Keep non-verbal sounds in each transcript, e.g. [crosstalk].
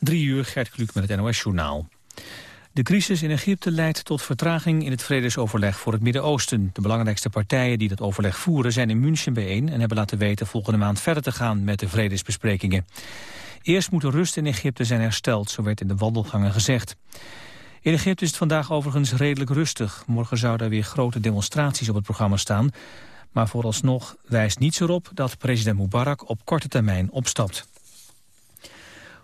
Drie uur, Gert Kluk met het NOS-journaal. De crisis in Egypte leidt tot vertraging in het vredesoverleg voor het Midden-Oosten. De belangrijkste partijen die dat overleg voeren zijn in München bijeen... en hebben laten weten volgende maand verder te gaan met de vredesbesprekingen. Eerst moet de rust in Egypte zijn hersteld, zo werd in de wandelgangen gezegd. In Egypte is het vandaag overigens redelijk rustig. Morgen zouden er weer grote demonstraties op het programma staan. Maar vooralsnog wijst niets erop dat president Mubarak op korte termijn opstapt.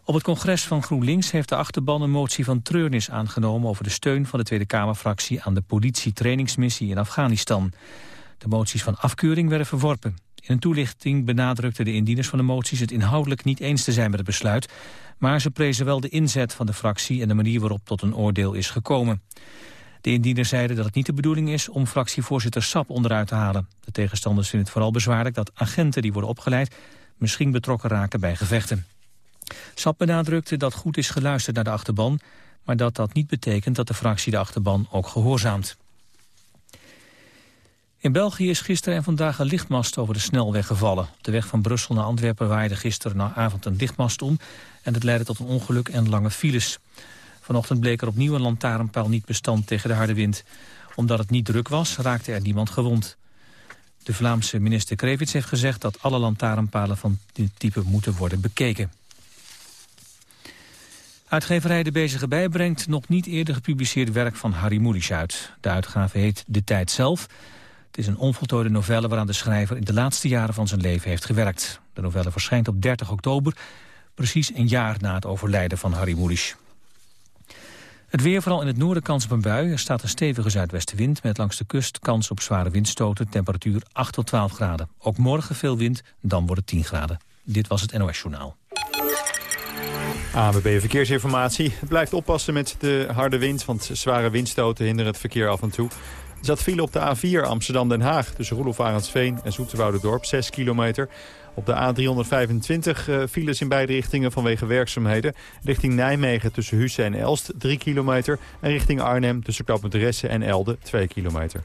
Op het congres van GroenLinks heeft de achterban een motie van treurnis aangenomen over de steun van de Tweede Kamerfractie aan de politietrainingsmissie in Afghanistan. De moties van afkeuring werden verworpen. In een toelichting benadrukten de indieners van de moties het inhoudelijk niet eens te zijn met het besluit, maar ze prezen wel de inzet van de fractie en de manier waarop tot een oordeel is gekomen. De indieners zeiden dat het niet de bedoeling is om fractievoorzitter Sap onderuit te halen. De tegenstanders vinden het vooral bezwaarlijk dat agenten die worden opgeleid misschien betrokken raken bij gevechten. Sap benadrukte dat goed is geluisterd naar de achterban... maar dat dat niet betekent dat de fractie de achterban ook gehoorzaamt. In België is gisteren en vandaag een lichtmast over de snelweg gevallen. Op de weg van Brussel naar Antwerpen waaide gisteren avond een lichtmast om... en dat leidde tot een ongeluk en lange files. Vanochtend bleek er opnieuw een lantaarnpaal niet bestand tegen de harde wind. Omdat het niet druk was, raakte er niemand gewond. De Vlaamse minister Krevits heeft gezegd dat alle lantaarnpalen van dit type moeten worden bekeken. Uitgeverij De Bezige Bij brengt nog niet eerder gepubliceerd werk van Harry Mulisch uit. De uitgave heet De Tijd Zelf. Het is een onvoltooide novelle waaraan de schrijver in de laatste jaren van zijn leven heeft gewerkt. De novelle verschijnt op 30 oktober, precies een jaar na het overlijden van Harry Mulisch. Het weer, vooral in het noorden kans op een bui. Er staat een stevige zuidwestenwind met langs de kust kans op zware windstoten. Temperatuur 8 tot 12 graden. Ook morgen veel wind, dan wordt het 10 graden. Dit was het NOS Journaal. ABB Verkeersinformatie. Blijft oppassen met de harde wind, want zware windstoten hinderen het verkeer af en toe. Er zat file op de A4 Amsterdam-Den Haag tussen Roelof Arendsveen en Dorp 6 kilometer. Op de A325 uh, files in beide richtingen vanwege werkzaamheden. Richting Nijmegen tussen Husse en Elst 3 kilometer. En richting Arnhem tussen Ressen en Elde 2 kilometer.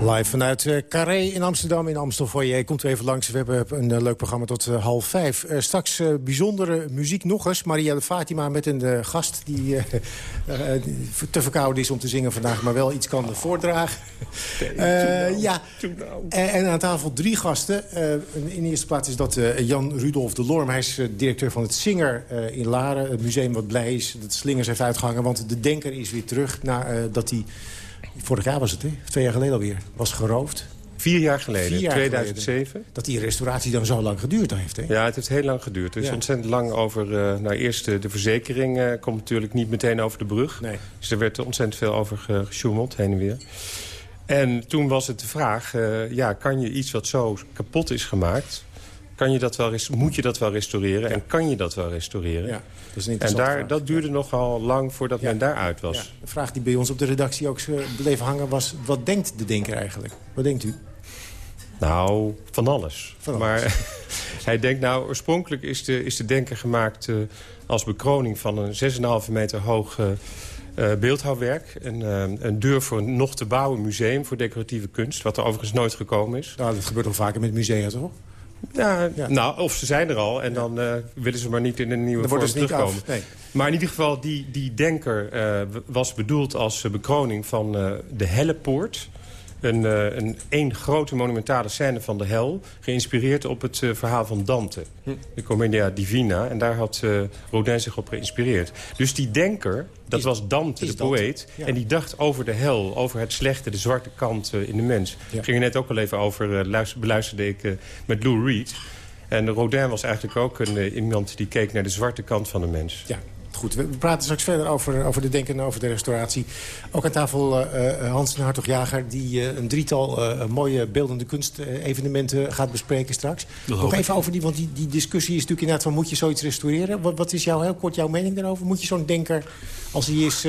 Live vanuit uh, Carré in Amsterdam, in Amstelfoyer. Komt u even langs, we hebben een uh, leuk programma tot uh, half vijf. straks bijzondere muziek nog eens. Maria de Fatima met een gast die [laughs] te verkouden is om te zingen vandaag... maar wel iets kan voordragen. [laughs] nou. ja. Nou. En, en, aan tafel drie gasten. in de eerste plaats is dat Jan Rudolf de Lorm. Hij is directeur van het Singer in Laren. Het museum wat blij is dat Slingers heeft uitgehangen. Want de Denker is weer terug nadat hij... Vorig jaar was het, hè? Twee jaar geleden alweer. Was geroofd. Vier jaar geleden, Vier jaar 2007. Geleden. Dat die restauratie dan zo lang geduurd heeft, hè? Ja, het heeft heel lang geduurd. Er is Ja. ontzettend lang over... Uh, nou, eerst de, de verzekering uh, komt natuurlijk niet meteen over de brug. Nee. Dus er werd ontzettend veel over ge- gesjoemeld, heen en weer. En toen was het de vraag... Uh, ja, kan je iets wat zo kapot is gemaakt... Kan je dat wel moet je dat wel restaureren? En kan je dat wel restaureren? Ja, dat is een en daar, vraag. dat duurde nogal lang voordat men daaruit was. De vraag die bij ons op de redactie ook bleef hangen was... wat denkt de denker eigenlijk? Wat denkt u? Nou, van alles. Van alles. Maar [laughs] hij denkt nou, oorspronkelijk is de, is de denker gemaakt... eh, als bekroning van een 6,5 meter hoog eh, eh, beeldhouwwerk. Een, een deur voor een nog te bouwen museum voor decoratieve kunst. Wat er overigens nooit gekomen is. Nou, dat gebeurt al vaker met musea, toch? Ja, Ja. Nou, of ze zijn er al en dan eh, willen ze maar niet in een nieuwe Dan vorm terugkomen. af. Nee. Maar in ieder geval, die, die denker eh, was bedoeld als eh, bekroning van eh, de Hellepoort. Een, eh, een één grote monumentale scène van de hel. Geïnspireerd op het eh, verhaal van Dante. De Commedia Divina. En daar had eh, Rodin zich op geïnspireerd. Dus die denker, dat Is- was Dante, de poëet. ja. En die dacht over de hel, over het slechte, de zwarte kant in de mens. Ja. ging er net ook al even over, luister- beluisterde ik met Lou Reed. En Rodin was eigenlijk ook een, iemand die keek naar de zwarte kant van de mens. Ja, goed. We praten straks verder over, over de denken en over de restauratie. Ook aan tafel eh, eh, Hans en Hartog-Jager... die eh, een drietal mooie beeldende kunstevenementen gaat bespreken straks. Nog even over die, want die, die discussie is natuurlijk inderdaad van... moet je zoiets restaureren? Wat, wat is jouw, heel kort jouw mening daarover? Moet je zo'n denker, als hij is...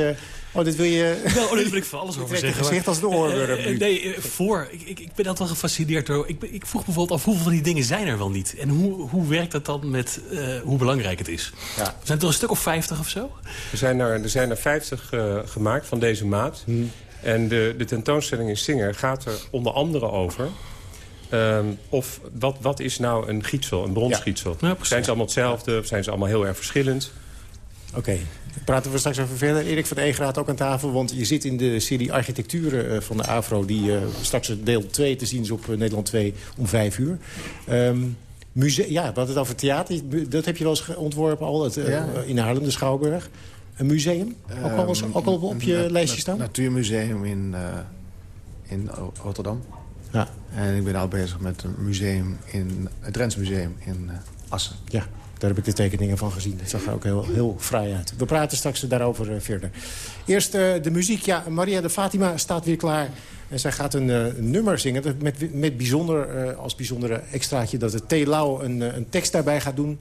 eh, Oh, dit wil je... Nou, oh, dit wil ik van alles [laughs] over zeggen. gezicht als een oorworm. Uh, nee, voor. Ik, ik, ik ben altijd wel gefascineerd door... Ik, ik vroeg bijvoorbeeld af hoeveel van die dingen zijn er wel niet? En hoe, hoe werkt dat dan met uh, hoe belangrijk het is? Ja. Zijn het er een stuk of 50 of zo? Er zijn er, er, zijn er 50 uh, gemaakt van deze maat. Hmm. En de, de tentoonstelling in Singer gaat er onder andere over... Um, of wat, wat is nou een gietsel, een bronsgietsel? Ja. Ja, zijn ze allemaal hetzelfde of zijn ze allemaal heel erg verschillend? Oké, okay. Praten we straks over verder. Erik van Egeraat ook aan tafel, want je zit in de serie Architecturen uh, van de AVRO... die uh, straks deel 2 te zien is op uh, Nederland 2 om 5 uur. Um, ja, wat het over theater, dat heb je wel eens ontworpen al het, ja. in Haarlem, de Schouwburg. Een museum? Ook al, was, ook al op je lijstje staan? Natuurmuseum in, in Rotterdam. Ja. En ik ben al bezig met een museum in het Drents Museum in Assen. Ja. Daar heb ik de tekeningen van gezien. Het zag er ook heel, heel fraai uit. We praten straks daarover uh, verder. Eerst uh, de muziek. Ja, Maria de Fatima staat weer klaar. En zij gaat een uh, nummer zingen. Met, met bijzonder, als bijzondere extraatje dat de T. Lau een, een tekst daarbij gaat doen.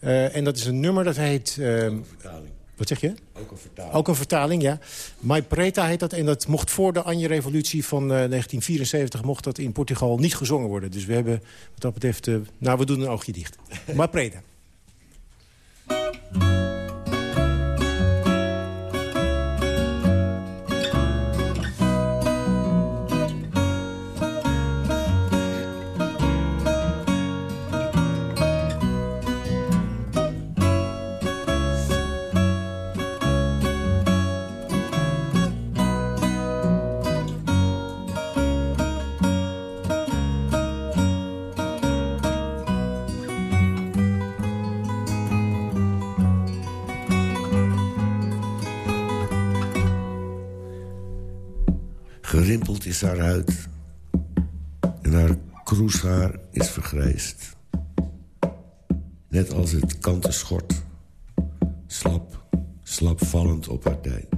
en dat is een nummer dat heet... Vertaling. Wat zeg je? Ook een vertaling. Ook een vertaling, ja. Mai Preta heet dat. En dat mocht voor de Anje-revolutie van 1974... mocht dat in Portugal niet gezongen worden. Dus we hebben wat dat betreft... nou, we doen een oogje dicht. [laughs] Mai Preta. Gerimpeld is haar huid. En haar kroeshaar is vergrijsd. Net als het kanten schort. Slap, slap vallend op haar dij.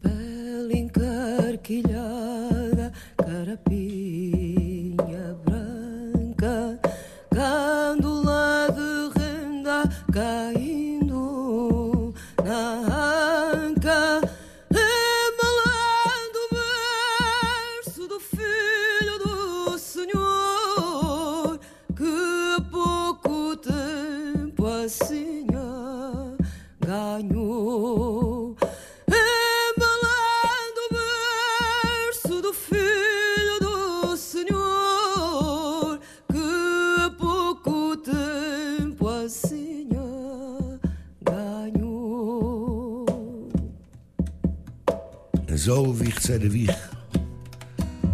Branca, renda, zij de wieg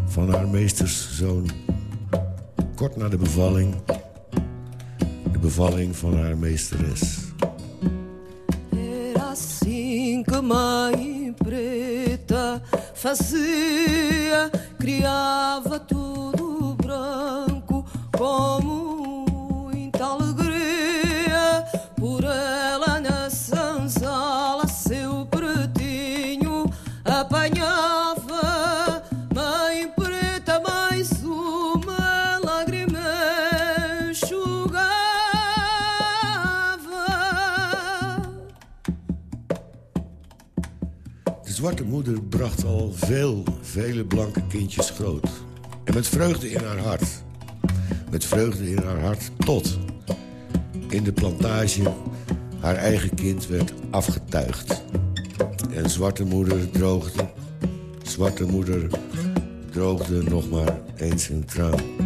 van haar meesters zoon. Kort na de bevalling, de bevalling van haar meesteres. Era assim que preta fazia, afgetuigd. En zwarte moeder droogde, zwarte moeder droogde nog maar eens een traan.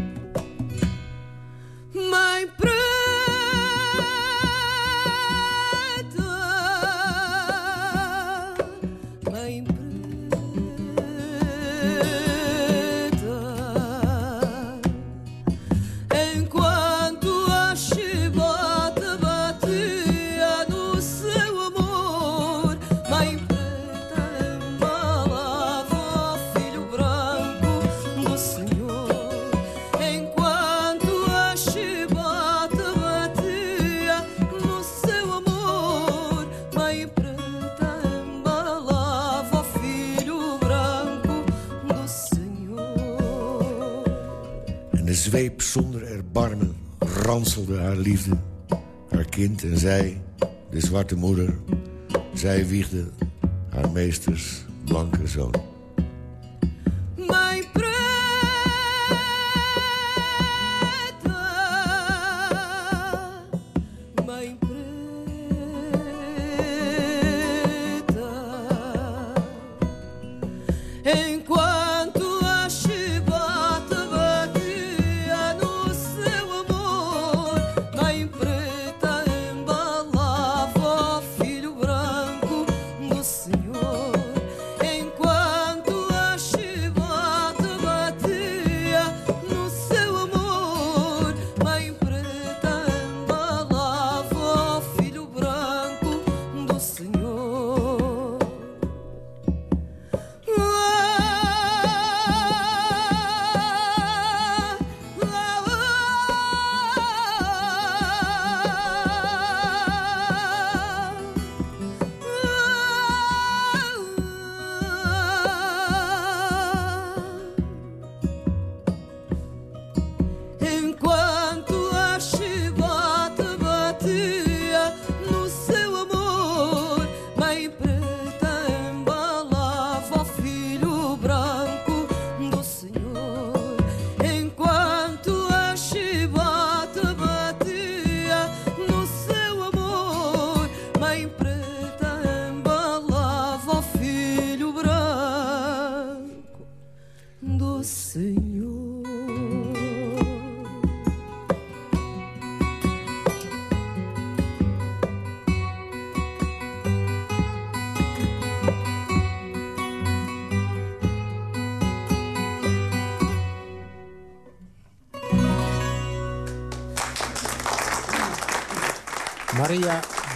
Haar liefde. Haar kind en zij de zwarte moeder. Zij wiegde haar meesters blanke zoon.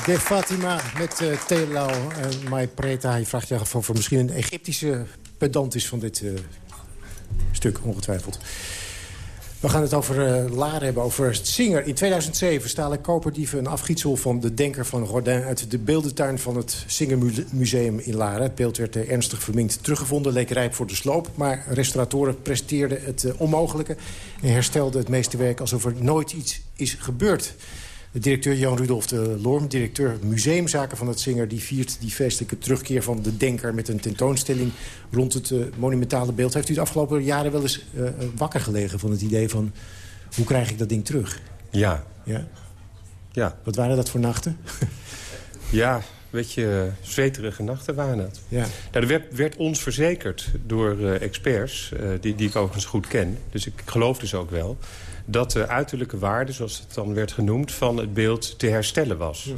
De Fatima met uh, Telau en Mai Preta. Je vraagt je af of er misschien een Egyptische pedant is van dit eh, stuk, ongetwijfeld. We gaan het over uh, hebben, over Singer. In 2007 stalen koperdieven een afgietsel van de denker van Rodin... uit de beeldentuin van het Singermuseum in Laren. Het beeld werd uh, ernstig verminkt teruggevonden, leek rijp voor de sloop. Maar restauratoren presteerden het uh, onmogelijke... en herstelden het meeste werk alsof er nooit iets is gebeurd. De directeur Jan Rudolf de Lorm, directeur museumzaken van het Singer... die viert die feestelijke terugkeer van de denker... met een tentoonstelling rond het uh, monumentale beeld. Heeft u de afgelopen jaren wel eens uh, wakker gelegen van het idee van... hoe krijg ik dat ding terug? Ja. Ja? Ja. Wat waren dat voor nachten? [laughs] ja, weet je, zweterige nachten waren het. Ja. Nou, er werd, werd, ons verzekerd door uh, experts, die, die ik overigens goed ken. Dus ik geloof dus ook wel dat de uiterlijke waarde, zoals het dan werd genoemd... van het beeld te herstellen was. Ja.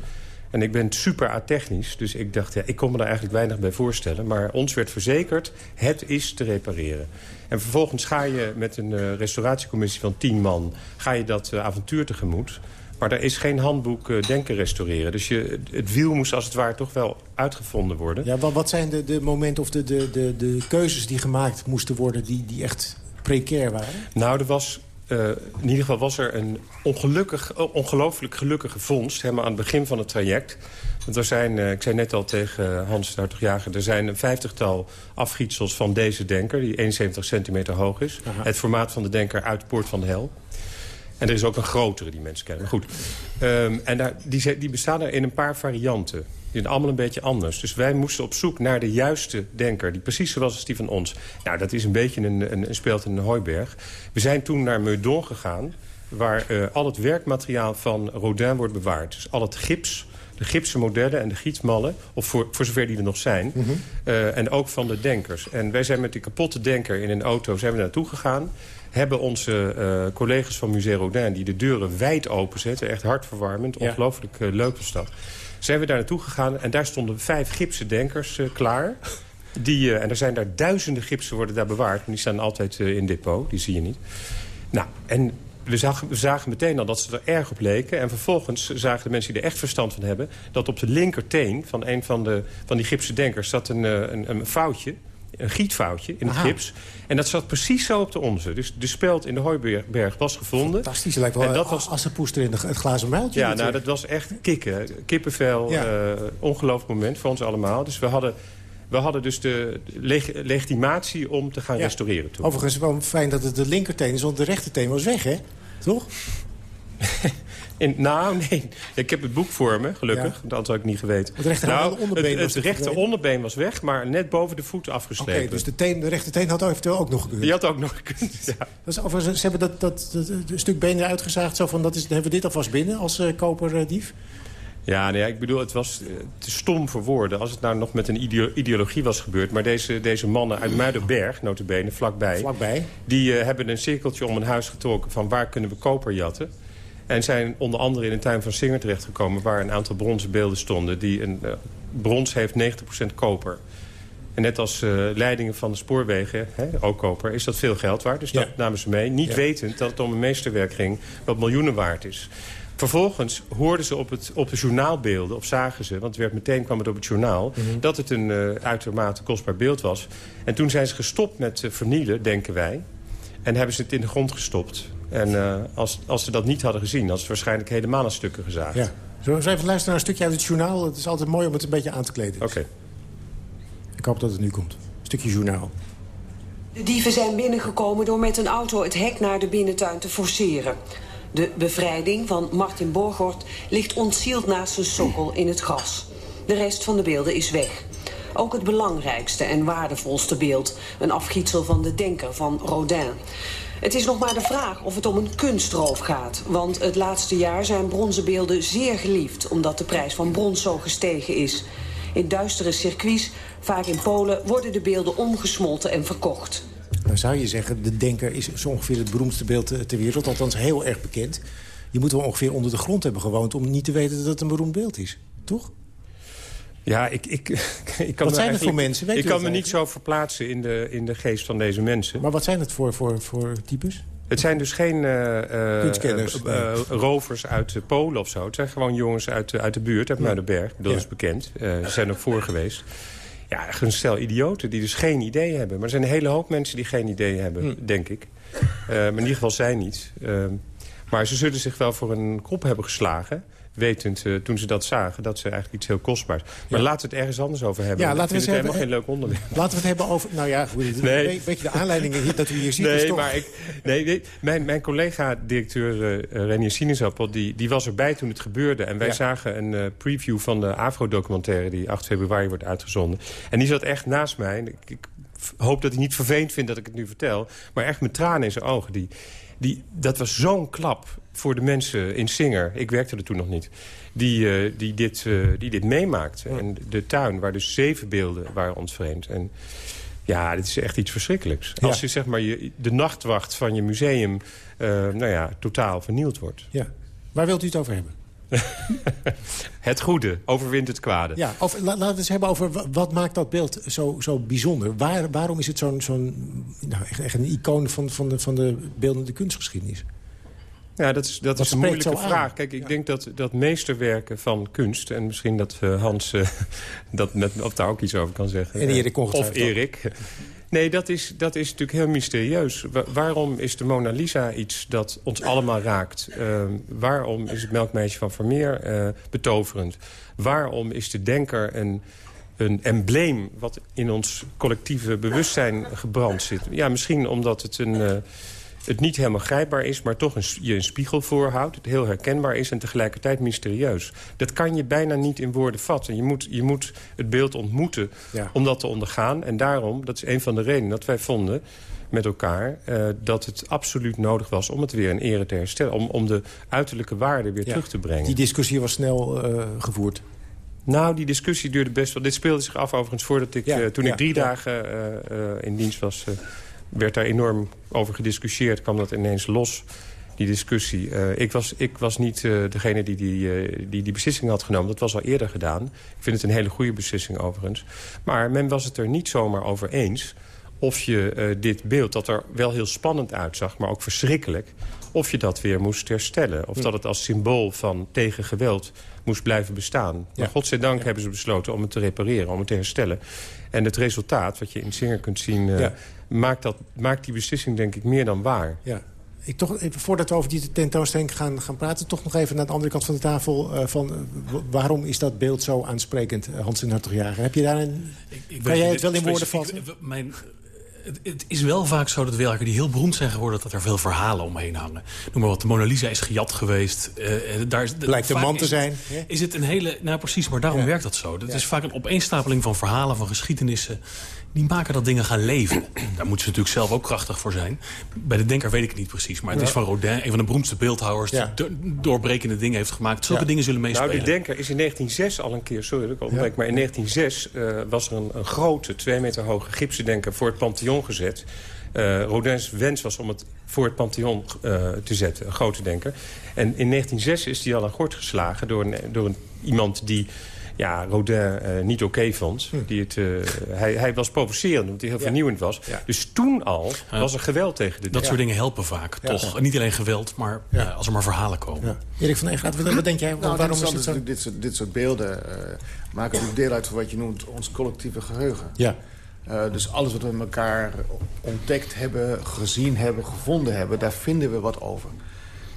En ik ben super atechnisch, dus ik dacht, ja, ik kon me daar eigenlijk weinig bij voorstellen. Maar ons werd verzekerd, het is te repareren. En vervolgens ga je met een uh, restauratiecommissie van tien man... ga je dat uh, avontuur tegemoet. Maar er is geen handboek uh, denken restaureren. Dus je, het wiel moest als het ware toch wel uitgevonden worden. Ja, wat, wat zijn de, de momenten of de, de, de, de keuzes die gemaakt moesten worden... die, die echt precair waren? Nou, er was uh, in ieder geval was er een ongelukkig, ongelooflijk gelukkige vondst... helemaal aan het begin van het traject. Want er zijn, uh, ik zei net al tegen Hans Hartogjager... er zijn een vijftigtal afgietsels van deze denker... die 71 centimeter hoog is. Aha. Het formaat van de denker uit Poort van de Hel. En er is ook een grotere die mensen kennen. Maar goed, um, en daar, die, die bestaan er in een paar varianten. Die zijn allemaal een beetje anders. Dus wij moesten op zoek naar de juiste denker... die precies zoals als die van ons. Nou, dat is een beetje een, een, een speelt in een hooiberg. We zijn toen naar Meudon gegaan... waar uh, al het werkmateriaal van Rodin wordt bewaard. Dus al het gips, de gipsen modellen en de gietsmallen... of voor, voor zover die er nog zijn. Mm -hmm. uh, en ook van de denkers. En wij zijn met die kapotte denker in een auto zijn we naartoe gegaan hebben onze uh, collega's van Musée Rodin... die de deuren wijd openzetten, echt hartverwarmend. Ja. Ongelooflijk uh, leuk was dat. Zijn we daar naartoe gegaan en daar stonden vijf gipsen denkers uh, klaar. Die, en er zijn daar duizenden gipsen worden daar bewaard. Maar die staan altijd in depot, die zie je niet. Nou, en we zagen, we zagen meteen al dat ze er erg op leken. En vervolgens zagen de mensen die er echt verstand van hebben... dat op de linkerteen van een van, de, van die gipsen denkers zat een, een, een foutje een gietfoutje in het Aha. gips. En dat zat precies zo op de onze. Dus de speld in de Hooiberg was gevonden. Fantastisch, lijkt wel en dat was... assenpoester in het glazen muiltje. Ja, nou, dat was echt kikken. Kippenvel, ja. uh, ongelooflijk moment voor ons allemaal. Dus we hadden... We hadden dus de leg legitimatie om te gaan ja. restaureren toen. Overigens wel fijn dat het de linkerteen is, want de rechterteen was weg, hè? Toch? [laughs] In, nou, nee. Ik heb het boek voor me, gelukkig. Dat had ik niet geweten. Het rechter nou, onderbeen het, rechter onderbeen was weg, maar net boven de voet Oké, afgeslepen. dus de, teen, de rechterteen had eventueel ook nog gekund. Die had ook nog gekund, ja. Dat is, overigens, ze hebben dat, dat, dat, dat stuk been eruit gezaagd. Zo van, dat is, hebben we dit alvast binnen als eh, koperdief. Ja, nee, ik bedoel, het was eh, te stom voor woorden... als het nou nog met een ideo- ideologie was gebeurd. Maar deze, deze mannen uit Muidenberg, notabene, vlakbij... Vlakbij. die eh, hebben een cirkeltje om een huis getrokken... van waar kunnen we koper jatten. En zijn onder andere in een tuin van Singer terechtgekomen... waar een aantal bronzen beelden stonden. Die een, eh, brons heeft 90% koper. En net als eh, leidingen van de spoorwegen, hè, ook koper, is dat veel geld waard. Dus Ja. dat namen ze mee. Niet Ja. wetend dat het om een meesterwerk ging wat miljoenen waard is. Vervolgens hoorden ze op, het, op de journaalbeelden, of zagen ze... want het werd meteen kwam het op het journaal... Mhm. dat het een eh, uitermate kostbaar beeld was. En toen zijn ze gestopt met vernielen, denken wij. En hebben ze het in de grond gestopt. En eh, als, als ze dat niet hadden gezien... hadden ze het waarschijnlijk helemaal aan stukken gezaagd. Ja. Zullen we eens even luisteren naar een stukje uit het journaal? Het is altijd mooi om het een beetje aan te kleden. Oké. Ik hoop dat het nu komt. Een stukje journaal. De dieven zijn binnengekomen door met een auto het hek naar de binnentuin te forceren. De bevrijding van Martin Borgort ligt ontzield naast zijn sokkel in het gras. De rest van de beelden is weg. Ook het belangrijkste en waardevolste beeld, een afgietsel van de denker van Rodin. Het is nog maar de vraag of het om een kunstroof gaat. Want het laatste jaar zijn bronzen beelden zeer geliefd... omdat de prijs van brons zo gestegen is. In duistere circuits, vaak in Polen, worden de beelden omgesmolten en verkocht. Nou zou je zeggen, de denker is zo ongeveer het beroemdste beeld eh, ter wereld. Althans heel erg bekend. Je moet wel ongeveer onder de grond hebben gewoond... om niet te weten dat het een beroemd beeld is. Toch? Ja, ik, ik, [laughs] ik kan Wat me zijn het voor mensen? Weet ik kan me niet zo verplaatsen in de, in de geest van deze mensen. Maar wat zijn het voor, voor, voor types? Het zijn dus geen eh, eh, eh, rovers uit Polen of zo. Het zijn gewoon jongens uit, de- uit de buurt, uit Muidenberg. Dat Ja. is bekend. Ze zijn ook voor geweest. Ja, een stel idioten die dus geen idee hebben. Maar er zijn een hele hoop mensen die geen idee hebben, Hm. denk ik. Maar in ieder geval zij niet. Eh, maar ze zullen zich wel voor een kop hebben geslagen... wetend eh, toen ze dat zagen, dat ze eigenlijk iets heel kostbaars. Maar Ja. laten we het ergens anders over hebben. Ja, laten we het hebben- helemaal geen leuk onderwerp. Laten we het hebben over... Nou ja, goed, Nee. een beetje de aanleiding hier, dat u hier ziet Nee, maar ik, nee, nee, mijn, mijn collega-directeur uh, Renier Sinaasappel... Die, die was erbij toen het gebeurde. En wij Ja. zagen een eh, preview van de Afro-documentaire... die 8 februari wordt uitgezonden. En die zat echt naast mij. Ik, ik hoop dat hij niet vervelend vindt dat ik het nu vertel. Maar echt met tranen in zijn ogen. Die, die, dat was zo'n klap voor de mensen in Singer. Ik werkte er toen nog niet. Die, eh, die, dit, eh, die dit meemaakten. En de tuin, waar dus zeven beelden waren ontvreemd. En ja, dit is echt iets verschrikkelijks. Ja. Als je, zeg maar, je, de nachtwacht van je museum eh, nou ja, totaal vernield wordt. Ja. Waar wilt u het over hebben? [laughs] Het goede overwint het kwade. Ja, of, la- laten we het eens hebben over wa- wat maakt dat beeld zo, zo bijzonder. Waar, waarom is het zo'n zo'n nou, echt, echt een icoon van, van, de, van de beeldende kunstgeschiedenis? Ja, dat is, dat is een moeilijke aan? vraag. Kijk, ik denk dat, dat meesterwerken van kunst... en misschien dat eh, Hans eh, [laughs] dat met, of daar ook iets over kan zeggen. En Erik Eh, Of Erik. Nee, dat is, dat is natuurlijk heel mysterieus. Wa- waarom is de Mona Lisa iets dat ons allemaal raakt? Waarom is het melkmeisje van Vermeer betoverend? Waarom is de denker een, een embleem... wat in ons collectieve bewustzijn gebrand zit? Ja, misschien omdat het een... het niet helemaal grijpbaar is, maar toch een, je een spiegel voorhoudt. Het heel herkenbaar is en tegelijkertijd mysterieus. Dat kan je bijna niet in woorden vatten. Je moet, je moet het beeld ontmoeten Ja. om dat te ondergaan. En daarom, dat is een van de redenen dat wij vonden met elkaar... eh, dat het absoluut nodig was om het weer in ere te herstellen. Om, om de uiterlijke waarde weer Ja. terug te brengen. Die discussie was snel eh, gevoerd. Nou, die discussie duurde best wel. Dit speelde zich af overigens voordat ik, Ja, eh, toen ik drie dagen in dienst was... werd daar enorm over gediscussieerd. kwam dat ineens los, die discussie. Eh, ik, was, ik was niet eh, degene die die, eh, die die beslissing had genomen. Dat was al eerder gedaan. Ik vind het een hele goede beslissing overigens. Maar men was het er niet zomaar over eens... of je dit beeld, dat er wel heel spannend uitzag... maar ook verschrikkelijk, of je dat weer moest herstellen. Of dat het als symbool van tegen geweld moest blijven bestaan. Maar Ja. godzijdank hebben ze besloten om het te repareren, om het te herstellen. En het resultaat, wat je in Singer kunt zien... maakt, dat, maakt die beslissing denk ik meer dan waar. Ja. Ik toch even, voordat we over die tentoonstelling gaan, gaan praten... toch nog even naar de andere kant van de tafel... eh, van, eh, waarom is dat beeld zo aansprekend, eh, Hans en Hartogjager? Heb je daar een... Ik, ik Kan weet jij het wel in woorden vatten? Mijn, Het, het, is wel vaak zo dat werken die heel beroemd zijn geworden... dat er veel verhalen omheen hangen. Noem maar wat, de Mona Lisa is gejat geweest. Uh, daar is, Blijkt een man te zijn. Is, is het een hele... Nou precies, maar daarom werkt dat zo. Het is vaak een opeenstapeling van verhalen, van geschiedenissen die maken dat dingen gaan leven. [clears throat] Daar moeten ze natuurlijk zelf ook krachtig voor zijn. Bij de Denker weet ik het niet precies. Maar het is van Rodin, een van de beroemdste beeldhouwers... die doorbrekende dingen heeft gemaakt. Zulke dingen zullen meespelen. Nou, de Denker is in 1906 al een keer... Sorry dat ik ontbreek, maar in 1906 uh, was er een, een, grote, twee meter hoge gipsen Denker... voor het Pantheon gezet. Uh, Rodin's wens was om het voor het Pantheon uh, te zetten, een grote denker. En in 1906 is hij al aan gort geslagen door, een, door een, iemand die ja, Rodin uh, niet oké vond. Hm. Die het, uh, hij, hij was provocerend, omdat hij heel vernieuwend was. Ja. Dus toen al was er geweld tegen de Dat soort dingen helpen vaak, toch? Niet alleen geweld, maar als er maar verhalen komen. Erik van Eeglaat, wat, wat denk jij? Nou, waarom is het zo? Dit soort, dit soort beelden uh, maken natuurlijk deel uit van wat je noemt ons collectieve geheugen. Ja. dus alles wat we met elkaar ontdekt hebben, gezien hebben, gevonden hebben... daar vinden we wat over.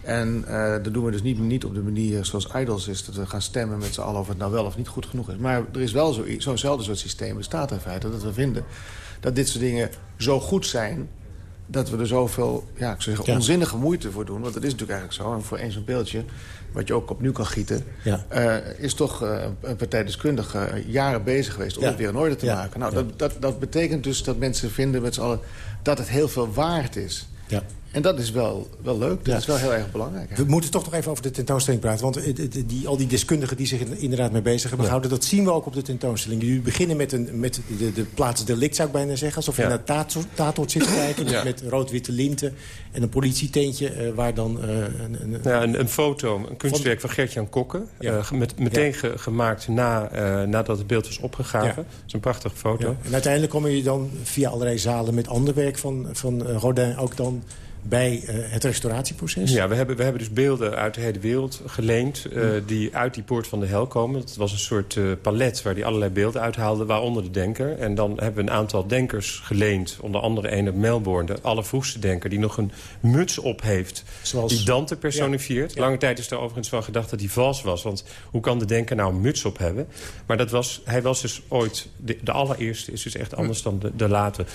En uh, dat doen we dus niet, niet op de manier zoals Idols is... dat we gaan stemmen met z'n allen of het nou wel of niet goed genoeg is. Maar er is wel zo'nzelfde soort systeem bestaat in feite... dat we vinden dat dit soort dingen zo goed zijn... dat we er zoveel ja, ik zeg, onzinnige moeite voor doen. Want dat is natuurlijk eigenlijk zo. En voor één zo'n beeldje, wat je ook opnieuw kan gieten... Ja. Uh, is toch uh, een partijdeskundige jaren bezig geweest om het weer in orde te maken. Nou, dat, dat, dat betekent dus dat mensen vinden met z'n allen... dat het heel veel waard is. Ja. En dat is wel, wel leuk. Dat is wel heel erg belangrijk. We moeten toch nog even over de tentoonstelling praten. Want die, al die deskundigen die zich inderdaad mee bezig hebben gehouden... dat zien we ook op de tentoonstelling. Jullie beginnen met, een, met de, de plaats delict, zou ik bijna zeggen. Alsof je naar tatort zit te [coughs] kijken. Met rood-witte linten en een politietentje... Uh, waar dan... Uh, een, een, ja, een, een, foto, een kunstwerk van, van Gert-Jan Kokke. Uh, met, meteen ge, gemaakt na, nadat het beeld was opgegraven. Dat is een prachtige foto. En uiteindelijk kom je dan via allerlei zalen... met ander werk van, van Rodin ook dan bij uh, het restauratieproces? Ja, we hebben, we hebben dus beelden uit de hele wereld geleend... Uh, die uit die poort van de hel komen. Het was een soort uh, palet waar die allerlei beelden uithaalde, waaronder de denker. En dan hebben we een aantal denkers geleend. Onder andere een op Melbourne, de allervroegste denker... die nog een muts op heeft, Zoals... die Dante personifieert. Ja. Lange tijd is er overigens van gedacht dat hij vals was. Want hoe kan de denker nou een muts op hebben? Maar dat was, hij was dus ooit... De, de allereerste is dus echt anders dan de, de late...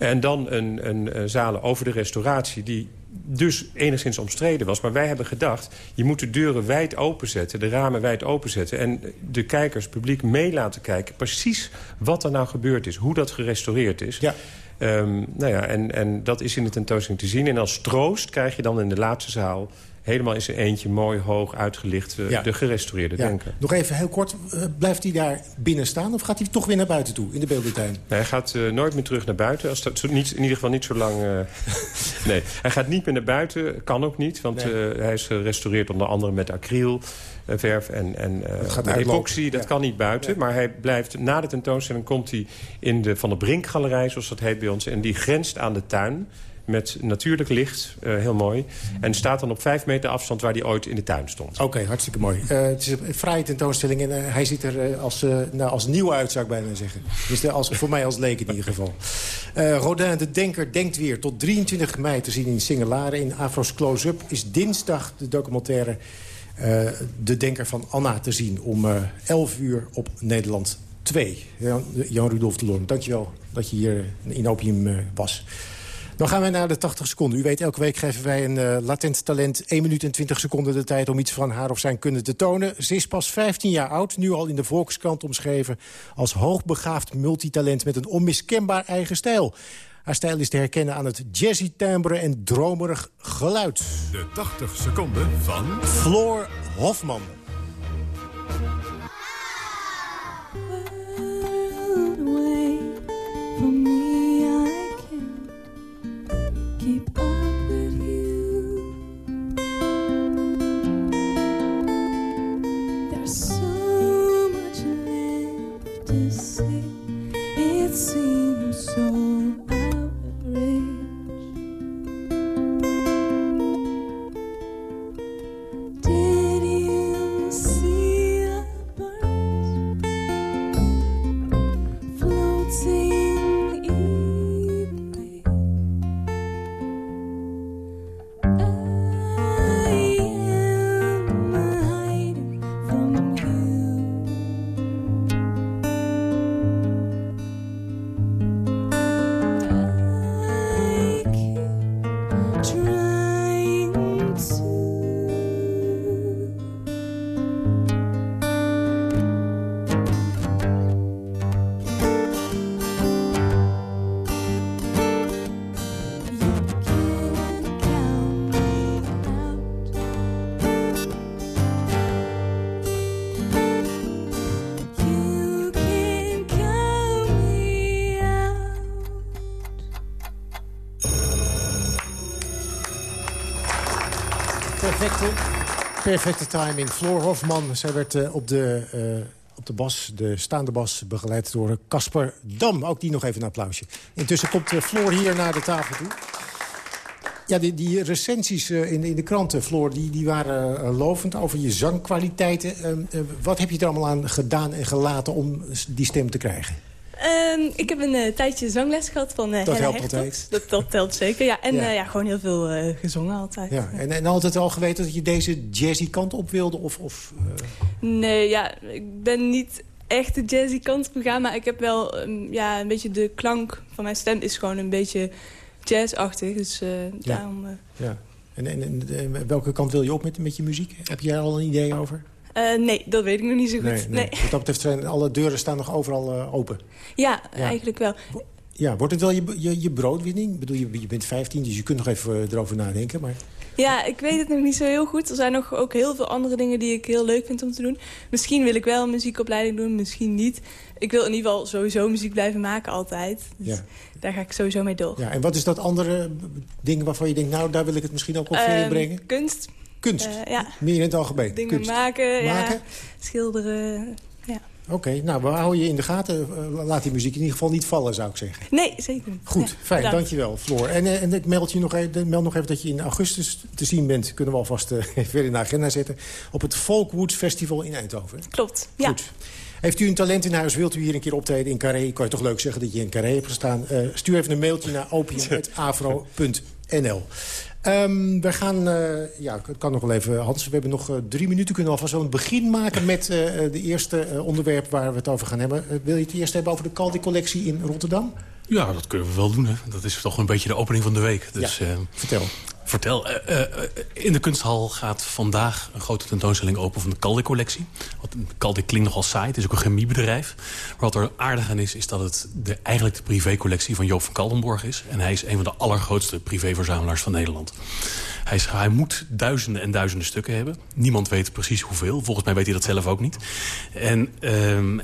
En dan een, een, een zalen over de restauratie die dus enigszins omstreden was. Maar wij hebben gedacht, je moet de deuren wijd openzetten... de ramen wijd openzetten... en de kijkers, publiek mee laten kijken... precies wat er nou gebeurd is, hoe dat gerestaureerd is. Ja. Um, nou ja, en, en dat is in de tentoonstelling te zien. En als troost krijg je dan in de laatste zaal helemaal in zijn eentje mooi hoog uitgelicht uh, de gerestaureerde ja. denker. Nog even heel kort, uh, blijft hij daar binnen staan of gaat hij toch weer naar buiten toe in de beeldentuin? Nee, hij gaat uh, nooit meer terug naar buiten. Als dat, niet, in ieder geval niet zo lang... [laughs] nee, hij gaat niet meer naar buiten, kan ook niet, want nee. hij is gerestaureerd onder andere met acryl verf en, en uh, epoxy. Dat ja. kan niet buiten. Ja. Maar hij blijft, na de tentoonstelling komt hij in de Van de Brinkgalerij, zoals dat heet bij ons. En die grenst aan de tuin met natuurlijk licht. Uh, heel mooi. En staat dan op vijf meter afstand waar hij ooit in de tuin stond. Oké, hartstikke mooi. Uh, het is een fraaie tentoonstelling en uh, hij ziet er als, nou, als nieuw uit, zou ik bijna zeggen. Dus als, voor mij als leek in ieder geval. Rodin de Denker denkt weer tot 23 mei te zien in Singelaren. In Afro's Close-Up is dinsdag de documentaire... de Denker van Anna te zien om 11 uur op Nederland 2. Jan, Jan de Loorn, dankjewel dat je hier in Opium was. Dan gaan we naar de 80 seconden. U weet, elke week geven wij een uh, latent talent 1 minuut en 20 seconden de tijd... om iets van haar of zijn kunnen te tonen. Ze is pas 15 jaar oud, nu al in de Volkskrant omschreven... als hoogbegaafd multitalent met een onmiskenbaar eigen stijl. Haar stijl is te herkennen aan het jazzy timbre en dromerig geluid. De 80 seconden van... Floor Hofman. Perfecte timing. Floor Hofman, zij werd eh, op, de, eh, op de bas, de staande bas, begeleid door Casper Dam. Ook die nog even een applausje. Intussen komt uh, Floor hier naar de tafel toe. Ja, die, die recensies in, in de kranten, Floor, die, die waren lovend over je zangkwaliteiten. Uh, wat heb je er allemaal aan gedaan en gelaten om die stem te krijgen? Um, ik heb een tijdje zangles gehad van uh, Dat helpt Hertogs. Dat, dat telt zeker, ja. En Ja. ja. gewoon heel veel gezongen altijd. Ja, en, en altijd al geweten dat je deze jazzy kant op wilde? Of, of, Nee, ja, ik ben niet echt de jazzy kant op gegaan. Maar ik heb wel um, ja, een beetje de klank van mijn stem is gewoon een beetje jazzachtig. Dus Ja. daarom... ja. En, en, en, welke kant wil je op met, met je muziek? Heb jij er al een idee over? Uh, nee, dat weet ik nog niet zo goed. Nee, nee. Wat dat betreft zijn alle deuren staan nog overal uh, open. Ja, ja, eigenlijk wel. Ja, wordt het wel je, je, je broodwinning? Ik bedoel, je, je bent 15, dus je kunt nog even erover nadenken. Maar... Ja, ik weet het nog niet zo heel goed. Er zijn nog ook heel veel andere dingen die ik heel leuk vind om te doen. Misschien wil ik wel een muziekopleiding doen, misschien niet. Ik wil in ieder geval sowieso muziek blijven maken altijd. Dus ja. daar ga ik sowieso mee door. Ja, en wat is dat andere ding waarvan je denkt... nou, daar wil ik het misschien ook op uh, brengen? Kunst. Kunst? Uh, ja. Meer in het algemeen? Dingen kunst. maken, maken? Ja, schilderen, ja. Oké, okay, nou, we houden je in de gaten. Uh, laat die muziek in ieder geval niet vallen, zou ik zeggen. Nee, zeker niet. Goed, ja, fijn, bedankt. dankjewel, Floor. En, uh, en ik meld, je nog even, meld nog even dat je in augustus te zien bent. Kunnen we alvast uh, [laughs] weer in de agenda zetten. Op het Folkwoods Festival in Eindhoven. Klopt, Goed. ja. Heeft u een talent in huis, wilt u hier een keer optreden in Carré... kan je toch leuk zeggen dat je in Carré hebt gestaan. Uh, stuur even een mailtje naar [laughs] opium.afro.nl. Um, we gaan, uh, ja, het kan nog wel even, Hans, we hebben nog uh, drie minuten. Kunnen we alvast een begin maken met uh, de eerste onderwerp waar we het over gaan hebben. wil je het eerst hebben over de Caldi-collectie in Rotterdam? Ja, dat kunnen we wel doen. Hè. Dat is toch een beetje de opening van de week. Dus, ja, vertel. Vertel, uh, uh, in de kunsthal gaat vandaag een grote tentoonstelling open van de Caldi-collectie. Caldi klinkt nogal saai, het is ook een chemiebedrijf. Maar wat er aardig aan is, is dat het eigenlijk de privécollectie van Joop van Kaldenborg is. En hij is een van de allergrootste privéverzamelaars van Nederland. Hij, hij moet duizenden en duizenden stukken hebben. Niemand weet precies hoeveel. Volgens mij weet hij dat zelf ook niet. En uh,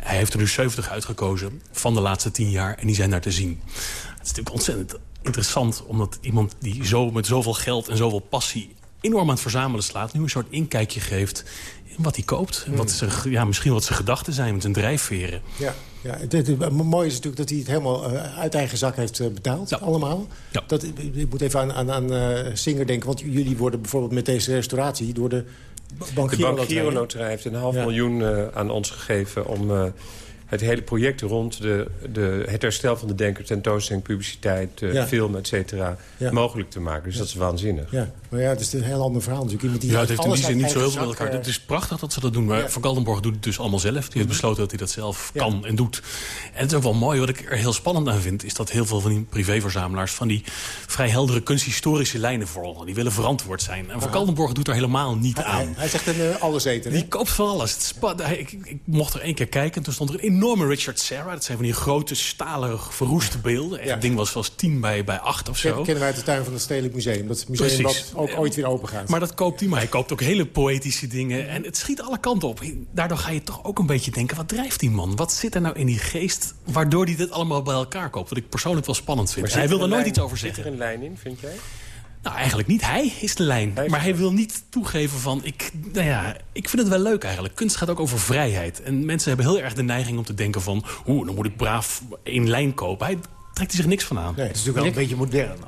hij heeft er nu 70 uitgekozen van de laatste 10 jaar. En die zijn daar te zien. Het is natuurlijk ontzettend interessant, omdat iemand die zo met zoveel geld en zoveel passie enorm aan het verzamelen slaat... nu een soort inkijkje geeft in wat hij koopt. En wat zijn, ja, misschien wat zijn gedachten zijn met zijn drijfveren. Ja, ja het, het, het, mooie is natuurlijk dat hij het helemaal uh, uit eigen zak heeft uh, betaald. Ja. Allemaal. Ja. Dat, ik moet even aan, aan, aan uh, Singer denken. Want jullie worden bijvoorbeeld met deze restauratie... door de Bank De Bank Giro Loterij heeft een half ja. miljoen uh, aan ons gegeven... om uh, het hele project rond de, de, het herstel van de denker... tentoonstelling, publiciteit, uh, ja. film, et cetera, ja. mogelijk te maken. Dus ja. dat is waanzinnig. Ja, maar ja, het is een heel ander verhaal natuurlijk. Iemand die ja, het heeft in die zin niet zo heel veel met elkaar. Het is prachtig dat ze dat doen. Maar ja. Van Kaldenborg doet het dus allemaal zelf. Die heeft Mhm. besloten dat hij dat zelf kan en doet. En het is ook wel mooi, wat ik er heel spannend aan vind... is dat heel veel van die privéverzamelaars... van die vrij heldere kunsthistorische lijnen volgen. Die willen verantwoord zijn. En Van Kaldenborg doet er helemaal niet hij, aan. Hij, hij zegt een uh, alleseter. Die koopt van alles. Het spa- hij, ik, ik, mocht er één keer kijken. En toen stond er een enorme Richard Serra. Dat zijn van die grote, stalen, verroeste beelden. Het ding was zelfs tien bij, bij acht of zo. Dat kennen wij uit de tuin van het Stedelijk Museum. Dat museum Precies. dat ook ooit weer open gaat. Maar dat koopt hij. Maar hij koopt ook hele poëtische dingen. En het schiet alle kanten op. Daardoor ga je toch ook een beetje denken... wat drijft die man? Wat zit er nou in die geest... waardoor hij dit allemaal bij elkaar koopt? Wat ik persoonlijk wel spannend vind. Hij wil er nooit lijn, iets over zeggen. Zit er een lijn in, vind jij? Nou, eigenlijk niet. Hij is de lijn. Hij is maar hij wil niet toegeven van... Ik, nou ja, ik vind het wel leuk eigenlijk. Kunst gaat ook over vrijheid. En mensen hebben heel erg de neiging om te denken van... Oeh, dan moet ik braaf één lijn kopen. Hij trekt er zich niks van aan. Nee, het is natuurlijk wel een beetje modern.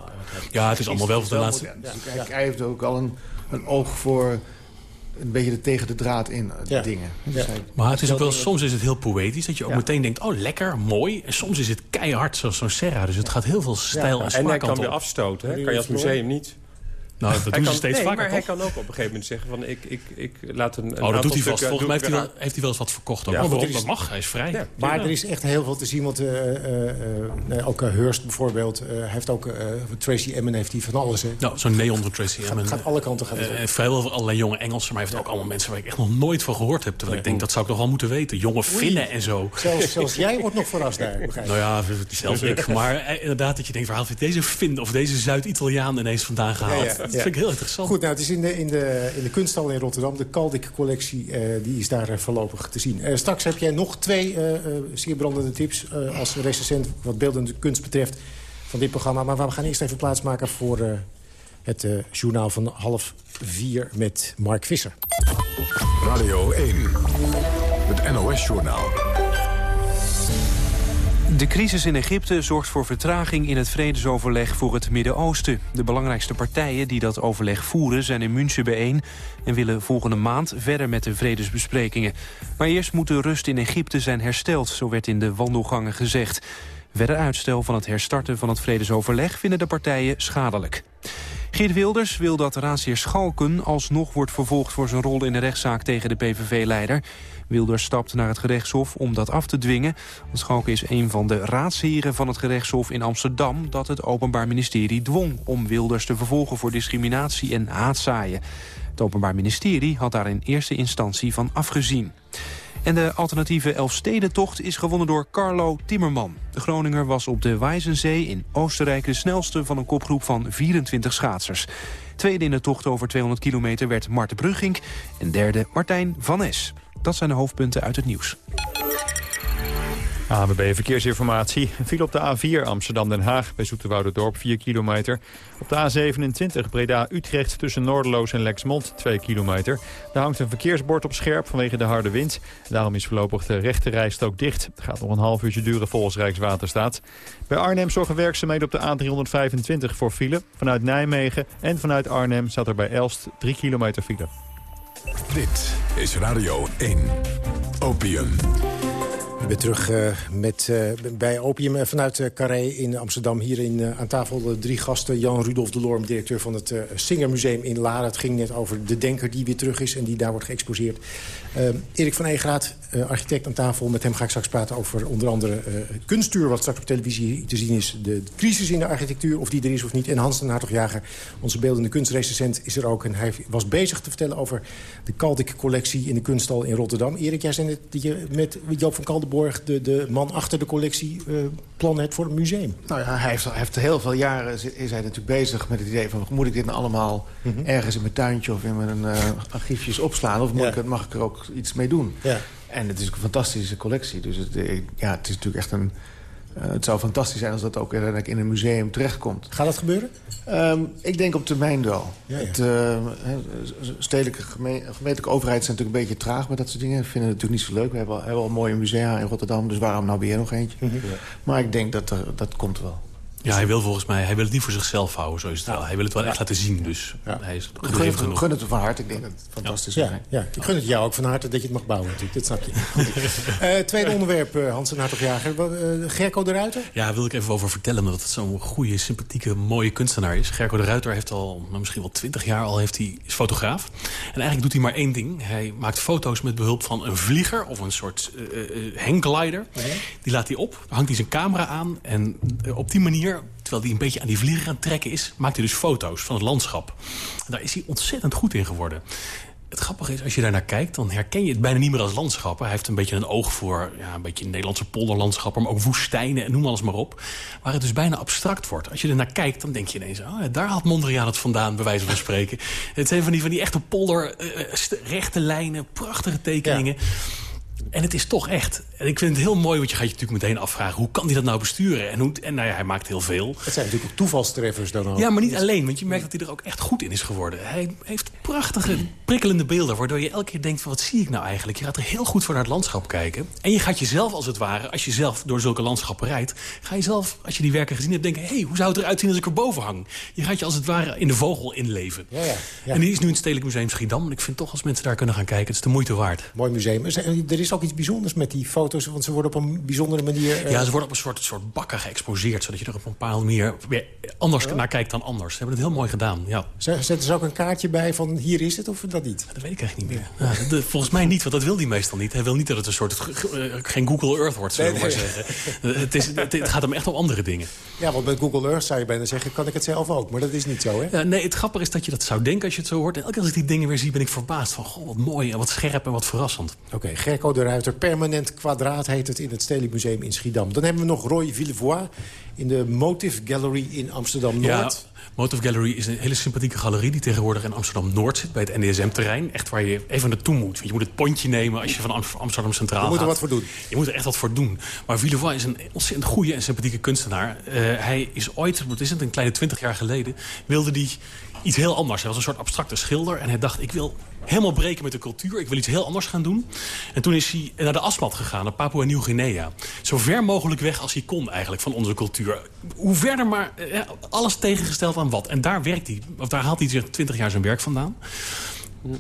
Ja, het is allemaal wel voor de laatste... Dus hij, hij heeft ook al een, een oog voor een beetje de tegen de draad in Ja. dingen. Ja. Dus hij- Maar het is ook wel, soms is het heel poëtisch. Dat je ook meteen denkt, oh lekker, mooi. En soms is het keihard, zoals zo'n Serra. Dus het gaat heel veel stijl en En hij kan weer afstoten. Hè? Kan je als museum niet. Nou, dat Hij doen ze kan, steeds nee, vaker, maar hij kan ook op een gegeven moment zeggen van ik, ik, ik laat een, een Oh, dat aantal doet hij vast. Volgens mij heeft hij, wel, heeft hij wel eens wat verkocht. Ook. Ja, maar want waarom? Dat mag, hij is vrij. Ja. Maar er is echt heel veel te zien. Want uh, uh, uh, ook Hurst bijvoorbeeld uh, heeft ook... Uh, Tracy Emin heeft die van alles. Hè. Nou, zo'n neon van Tracy Emin. gaat, gaat alle kanten. Gaat het en vrijwel voor allerlei jonge Engelsen. Maar hij heeft ook allemaal mensen waar ik echt nog nooit van gehoord heb. Terwijl ik denk, dat zou ik nog wel moeten weten. Jonge Finnen en zo. zelfs, zelfs [laughs] jij wordt nog verrast daar, begrijp. Nou ja, zelfs ik. Maar inderdaad dat je denkt, waar haalt hij deze Fin of deze Zuid-Italiaan ineens vandaan gehaald? Dat ja. vind ik heel interessant. Goed, nou, het is in de, in de, in de kunsthal in Rotterdam. De Kaldik-collectie eh, die is daar eh, voorlopig te zien. Eh, straks heb jij nog twee eh, eh, zeer brandende tips... eh, als recensent wat beeldende kunst betreft van dit programma. Maar we gaan eerst even plaatsmaken voor... eh, Het eh, journaal van half vier met Mark Visser. Radio 1, het NOS-journaal. De crisis in Egypte zorgt voor vertraging in het vredesoverleg voor het Midden-Oosten. De belangrijkste partijen die dat overleg voeren zijn in München bijeen... en willen volgende maand verder met de vredesbesprekingen. Maar eerst moet de rust in Egypte zijn hersteld, zo werd in de wandelgangen gezegd. Verder uitstel van het herstarten van het vredesoverleg vinden de partijen schadelijk. Geert Wilders wil dat raadsheer Schalken alsnog wordt vervolgd voor zijn rol in de rechtszaak tegen de PVV-leider. Wilders stapt naar het gerechtshof om dat af te dwingen. Want Schalken is een van de raadsheren van het gerechtshof in Amsterdam... dat het Openbaar Ministerie dwong om Wilders te vervolgen voor discriminatie en haatzaaien. Het Openbaar Ministerie had daar in eerste instantie van afgezien. En de alternatieve Elfstedentocht is gewonnen door Carlo Timmerman. De Groninger was op de Wijzenzee in Oostenrijk de snelste van een kopgroep van 24 schaatsers. Tweede in de tocht over 200 kilometer werd Marten Brugink en derde Martijn van Es. Dat zijn de hoofdpunten uit het nieuws. ABB Verkeersinformatie. File op de A4 Amsterdam-Den Haag bij Dorp 4 kilometer. Op de A27 Breda-Utrecht tussen Noorderloos en Lexmond 2 kilometer. Daar hangt een verkeersbord op scherp vanwege de harde wind. Daarom is voorlopig de rechte rijstrook dicht. Het gaat nog een half uurtje duren volgens Rijkswaterstaat. Bij Arnhem zorgen werkzaamheden op de A325 voor file. Vanuit Nijmegen en vanuit Arnhem staat er bij Elst 3 kilometer file. Dit is Radio 1. Opium. We zijn terug uh, met, uh, bij Opium uh, vanuit Carré in Amsterdam. Hier in, aan tafel drie gasten. Jan Rudolf de Lorm, directeur van het Singermuseum in Laren. Het ging net over de denker die weer terug is en die daar wordt geëxposeerd. Erik van Eegeraat, architect aan tafel. Met hem ga ik straks praten over onder andere kunstuur... wat straks op televisie te zien is. De crisis in de architectuur, of die er is of niet. En Hans den Hartogjager, onze beeldende kunstrecensent, is er ook. En hij was bezig te vertellen over de Kaldik-collectie in de kunsthal in Rotterdam. Erik, jij zei je met Joop van Kaldenborg de, de man achter de collectie, uh, plan hebt voor het museum? Nou ja, hij heeft, hij heeft heel veel jaren is hij natuurlijk bezig met het idee van... moet ik dit nou allemaal mm -hmm. ergens in mijn tuintje of in mijn uh, archiefjes opslaan... of moet ja. ik, mag ik er ook iets mee doen? Ja. En het is een fantastische collectie. Dus het, ja, het is natuurlijk echt een... Uh, het zou fantastisch zijn als dat ook uiteindelijk in een museum terechtkomt. Gaat dat gebeuren? Um, ik denk op termijn wel. Ja, ja. Het, uh, stedelijke geme gemeentelijke overheid zijn natuurlijk een beetje traag met dat soort dingen. We vinden het natuurlijk niet zo leuk. We hebben al, hebben al mooie musea in Rotterdam, dus waarom nou weer nog eentje? -hmm. Maar ik denk dat er, dat komt wel. Ja, hij wil volgens mij, hij wil het niet voor zichzelf houden, zo is het wel. Hij wil het wel echt laten zien, dus ja. hij is ik gun, het, genoeg. gun het van harte, ik denk dat het fantastisch is. Ja, ja, ik gun het jou ook van harte dat je het mag bouwen natuurlijk, dat snap je. uh, [laughs] tweede onderwerp, uh, Hans en Hartogjager. Uh, Gerco de Ruiter? Ja, daar wil ik even over vertellen, omdat het zo'n goede, sympathieke, mooie kunstenaar is. Gerco de Ruiter heeft al, nou, misschien wel twintig jaar al, heeft hij, is fotograaf. En eigenlijk doet hij maar één ding. Hij maakt foto's met behulp van een vlieger of een soort hangglider. Okay. Die laat hij op, hangt hij zijn camera aan en op die manier terwijl hij een beetje aan die vlieger aan het trekken is... maakt hij dus foto's van het landschap. En daar is hij ontzettend goed in geworden. Het grappige is, als je daar naar kijkt, dan herken je het bijna niet meer als landschappen. Hij heeft een beetje een oog voor ja, een beetje Nederlandse polderlandschappen... maar ook woestijnen en noem alles maar op. Waar het dus bijna abstract wordt. Als je er naar kijkt, dan denk je ineens... Oh, daar had Mondriaan het vandaan, bij wijze van spreken. [laughs] het zijn van die, van die echte polder, uh, rechte lijnen, prachtige tekeningen... Ja. En het is toch echt. En ik vind het heel mooi, want je gaat je natuurlijk meteen afvragen... hoe kan hij dat nou besturen? En, hoe, en nou ja, hij maakt heel veel. Het zijn natuurlijk ook toevalstreffers dan ook. Ja, maar niet alleen, want je merkt dat hij er ook echt goed in is geworden. Hij heeft prachtige, prikkelende beelden... waardoor je elke keer denkt, van, wat zie ik nou eigenlijk? Je gaat er heel goed voor naar het landschap kijken. En je gaat jezelf als het ware, als je zelf door zulke landschappen rijdt... ga je zelf, als je die werken gezien hebt, denken... hé, hey, hoe zou het eruit zien als ik er boven hang? Je gaat je als het ware in de vogel inleven. Ja, ja, ja. En die is nu in het Stedelijk Museum Schiedam. En ik vind toch, als mensen daar kunnen gaan kijken, het is de moeite waard. Mooi museum. Er is ook iets bijzonders met die foto's? Want ze worden op een bijzondere manier... Uh... Ja, ze worden op een soort, soort bakken geëxposeerd... zodat je er op een bepaalde manier weer anders ja. naar kijkt dan anders. Ze hebben het heel mooi gedaan, ja. Zetten ze ook een kaartje bij van hier is het of dat niet? Dat weet ik eigenlijk niet meer. Ja, volgens mij niet, want dat wil hij meestal niet. Hij wil niet dat het een soort... geen Google Earth wordt, zullen we nee, nee. maar zeggen. het, is, het, het, gaat hem echt om andere dingen. Ja, want met Google Earth zou je bijna zeggen... kan ik het zelf ook, maar dat is niet zo, hè? Ja, nee, het grappige is dat je dat zou denken als je het zo hoort. En elke keer als ik die dingen weer zie, ben ik verbaasd van... goh, wat mooi en wat scherp en wat verrassend. Oké, okay, Gerco de Ruiter, permanent kwadraat heet het in het Stedelijk Museum in Schiedam. Dan hebben we nog Roy Villevoix in de Motive Gallery in Amsterdam-Noord. Ja, Motive Gallery is een hele sympathieke galerie... die tegenwoordig in Amsterdam-Noord zit, bij het NDSM-terrein. Echt waar je even naartoe moet. Je moet het pontje nemen als je van Amsterdam Centraal gaat. Je moet er wat voor doen. Je moet er echt wat voor doen. Maar Villevoix is een ontzettend goede en sympathieke kunstenaar. Uh, hij is ooit, wat is het, een kleine twintig jaar geleden... wilde die iets heel anders. Hij was een soort abstracte schilder. En hij dacht, ik wil helemaal breken met de cultuur. Ik wil iets heel anders gaan doen. En toen is hij naar de Asmat gegaan, naar Papua Nieuw-Guinea. Zo ver mogelijk weg als hij kon eigenlijk van onze cultuur. Hoe verder maar, eh, alles tegengesteld aan wat. En daar werkt hij, of daar haalt hij zich twintig jaar zijn werk vandaan.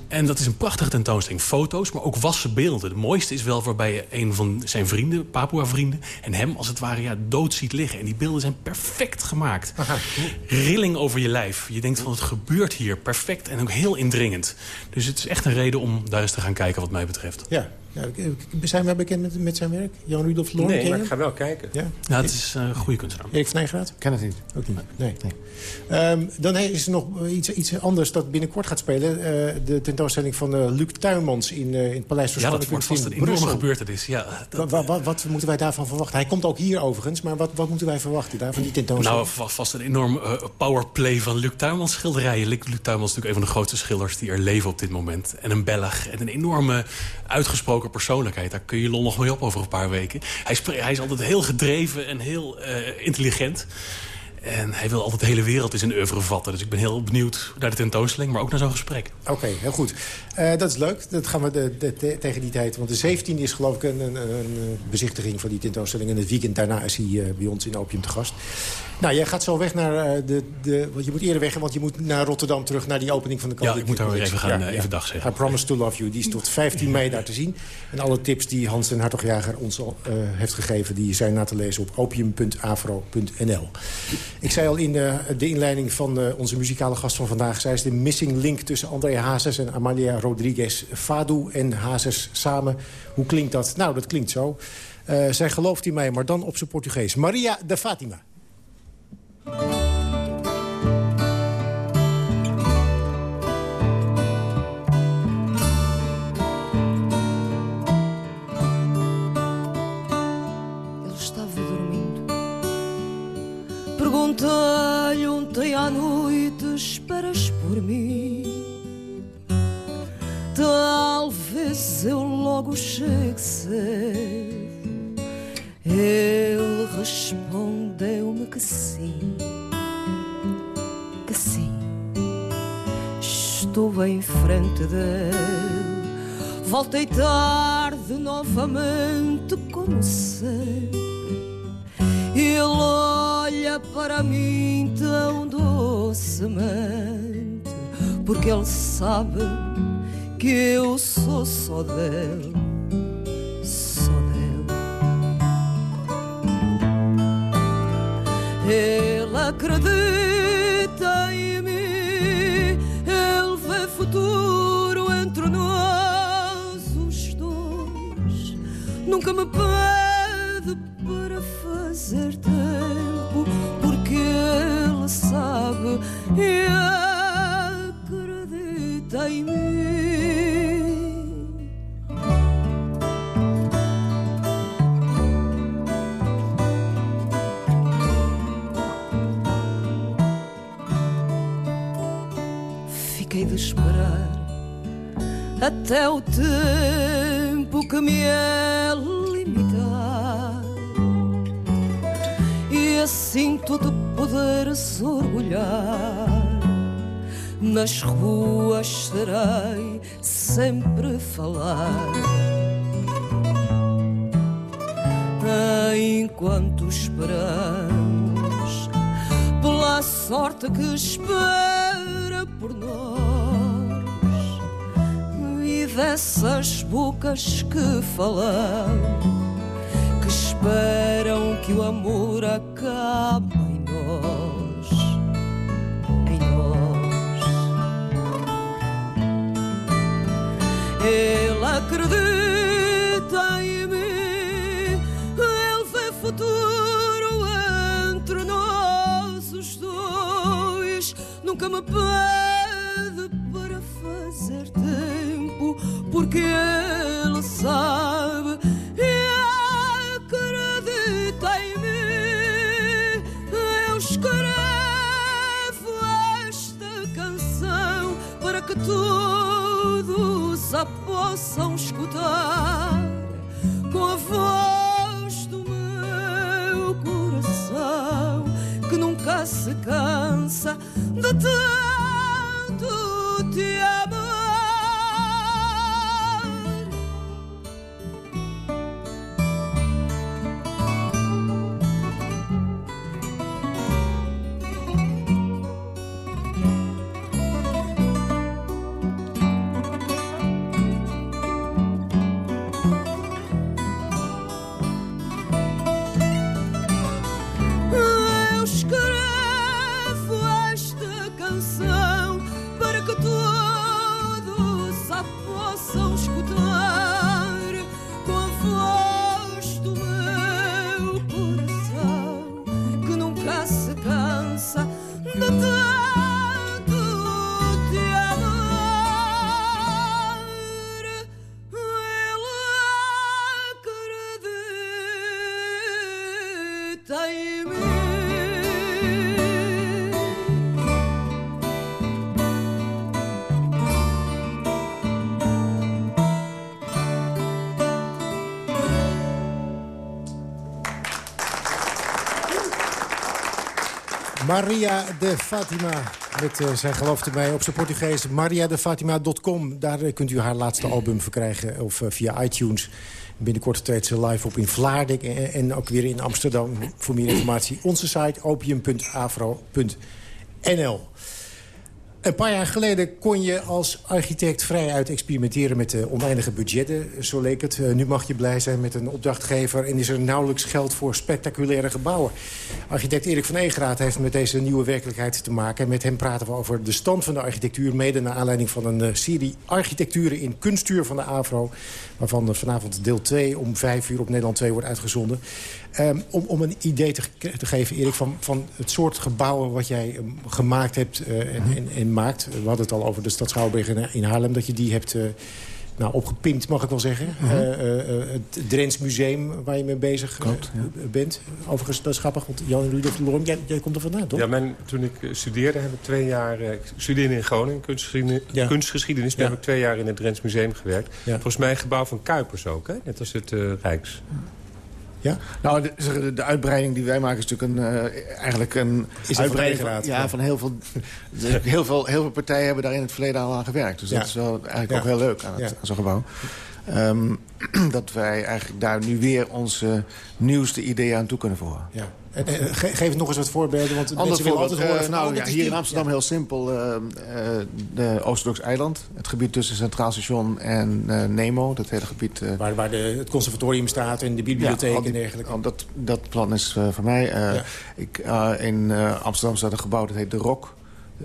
En dat is een prachtige tentoonstelling. Foto's, maar ook wassen beelden. De mooiste is wel waarbij je een van zijn vrienden, Papua-vrienden... en hem als het ware ja, dood ziet liggen. En die beelden zijn perfect gemaakt. Rilling over je lijf. Je denkt van het gebeurt hier perfect en ook heel indringend. Dus het is echt een reden om daar eens te gaan kijken wat mij betreft. Ja. Ja, zijn wij bekend met, met zijn werk? Jan Rudolf Loorn? Nee, maar ik ga wel kijken. Ja, ja het is een goede kunstenaar. Erik van Nijgraat? ken het niet. Ook niet. Nee. nee. Um, dan is er nog iets, iets anders dat binnenkort gaat spelen. Uh, de tentoonstelling van uh, Luc Tuinmans in, uh, in het Paleis van Ja, dat wordt vast een enorme gebeurtenis. Ja, dat, wat, wat, wat, moeten wij daarvan verwachten? Hij komt ook hier overigens, maar wat, wat moeten wij verwachten daar van die tentoonstelling? Nou, vast een enorm powerplay van Luc Tuinmans schilderijen. Luc, Luc Tuinmans is natuurlijk een van de grootste schilders die er leven op dit moment. En een Belg en een enorme uitgesproken persoonlijkheid. Daar kun je lol nog mee op over een paar weken. Hij, hij is altijd heel gedreven en heel uh, intelligent. En hij wil altijd de hele wereld in zijn oeuvre vatten. Dus ik ben heel benieuwd naar de tentoonstelling, maar ook naar zo'n gesprek. Oké, heel goed. Uh, dat is leuk. Dat gaan we de, de, de, tegen die tijd... Want de 17e is geloof ik een, een, een, bezichtiging van die tentoonstelling. En het weekend daarna is hij uh, bij ons in Opium te gast. Nou, jij gaat zo weg naar uh, de, de... Want je moet eerder weg, want je moet naar Rotterdam terug... naar die opening van de Ja, ik moet daar weer even gaan, ja, even dag zeggen. I Promise to Love You. Die is tot [laughs] 15 mei daar te zien. En alle tips die Hans den Hartogjager ons al heeft gegeven... die zijn na te lezen op opium.afro.nl. Ik zei al in de, de inleiding van uh, onze muzikale gast van vandaag... zij is de missing link tussen André Hazes en Amalia Rodriguez. Fadu en Hazes samen. Hoe klinkt dat? Nou, dat klinkt zo. Uh, zij gelooft in mij, maar dan op zijn Portugees. Maria de Fatima. Perguntei ontem à noite, esperas por mim? Talvez eu logo chegue cedo. Ele respondeu-me que sim, que sim. Estou em frente dele. Voltei tarde novamente, como sempre. Ele olha para mim tão docemente, porque ele sabe que eu sou só dele, só dele. Ele acredita em mim, ele vê futuro entre nós os dois. Nunca me pede até o tempo que me é limitar e assim te poderes orgulhar. Nas ruas terei sempre falar. Enquanto esperamos pela sorte que espera por nós dessas bocas que falam que esperam que o amor acabe em nós, em nós. Ele acredita em mim, ele vê futuro entre nós os dois. Nunca me pede para fazer tempo, porque ele sabe e acredita em mim. Eu escrevo esta canção para que todos a possam escutar com a voz do meu coração que nunca se cansa de te Maria de Fatima. Met uh, zij geloofde mij op zijn Portugees. mariadefatima.com. Daar uh, kunt u haar laatste album verkrijgen. Of uh, via iTunes. Binnenkort treedt ze live op in Vlaardijk. En, en, ook weer in Amsterdam. Voor meer informatie onze site opium.afro.nl. Een paar jaar geleden kon je als architect vrij uit experimenteren met de oneindige budgetten. Zo leek het. Uh, nu mag je blij zijn met een opdrachtgever en is er nauwelijks geld voor spectaculaire gebouwen. Architect Erik van Egeraat heeft met deze nieuwe werkelijkheid te maken. En met hem praten we over de stand van de architectuur. Mede naar aanleiding van een uh, serie architecturen in kunstuur van de AVRO. Waarvan vanavond deel 2 om 5 uur op Nederland 2 wordt uitgezonden. Um, om, om een idee te, te, geven, Erik, van, van het soort gebouwen wat jij um, gemaakt hebt uh, en, en, en, maakt. We hadden het al over de stad Schouwburg in, in Haarlem, dat je die hebt uh, nou, opgepimpt, mag ik wel zeggen. Uh -huh. uh, het Drents Museum waar je mee bezig Klopt, ja. bent. Overigens, dat is grappig, want Jan Rudolf de Lorm, jij, jij, komt er vandaan, toch? Ja, mijn, toen ik studeerde heb ik twee jaar... ik studeerde in Groningen, kunstgeschiedenis. Ja. kunstgeschiedenis ja. heb ik twee jaar in het Drents Museum gewerkt. Volgens mij een gebouw van Kuipers ook, hè? net als het Rijks. Ja? Nou, de, de, uitbreiding die wij maken is natuurlijk een, uh, eigenlijk een is uitbreiding van, ja, ja, van heel veel, [laughs] heel, veel, heel veel partijen hebben daar in het verleden al aan gewerkt. Dus ja. dat is wel eigenlijk ook heel leuk aan, het, aan zo'n gebouw. Um, [clears throat] dat wij eigenlijk daar nu weer onze nieuwste ideeën aan toe kunnen voegen. Ja. En, en, ge geef nog eens wat voorbeelden, want Ander mensen willen altijd horen... Uh, nou, ja, hier in Amsterdam heel simpel. Uh, de Oosterdoks Eiland. Het gebied tussen Centraal Station en Nemo. Dat hele gebied... waar waar de, het conservatorium staat en de bibliotheek ja, die, en dergelijke. Dat, dat plan is voor mij. Ja. Ik, in Amsterdam staat een gebouw dat heet De Rok.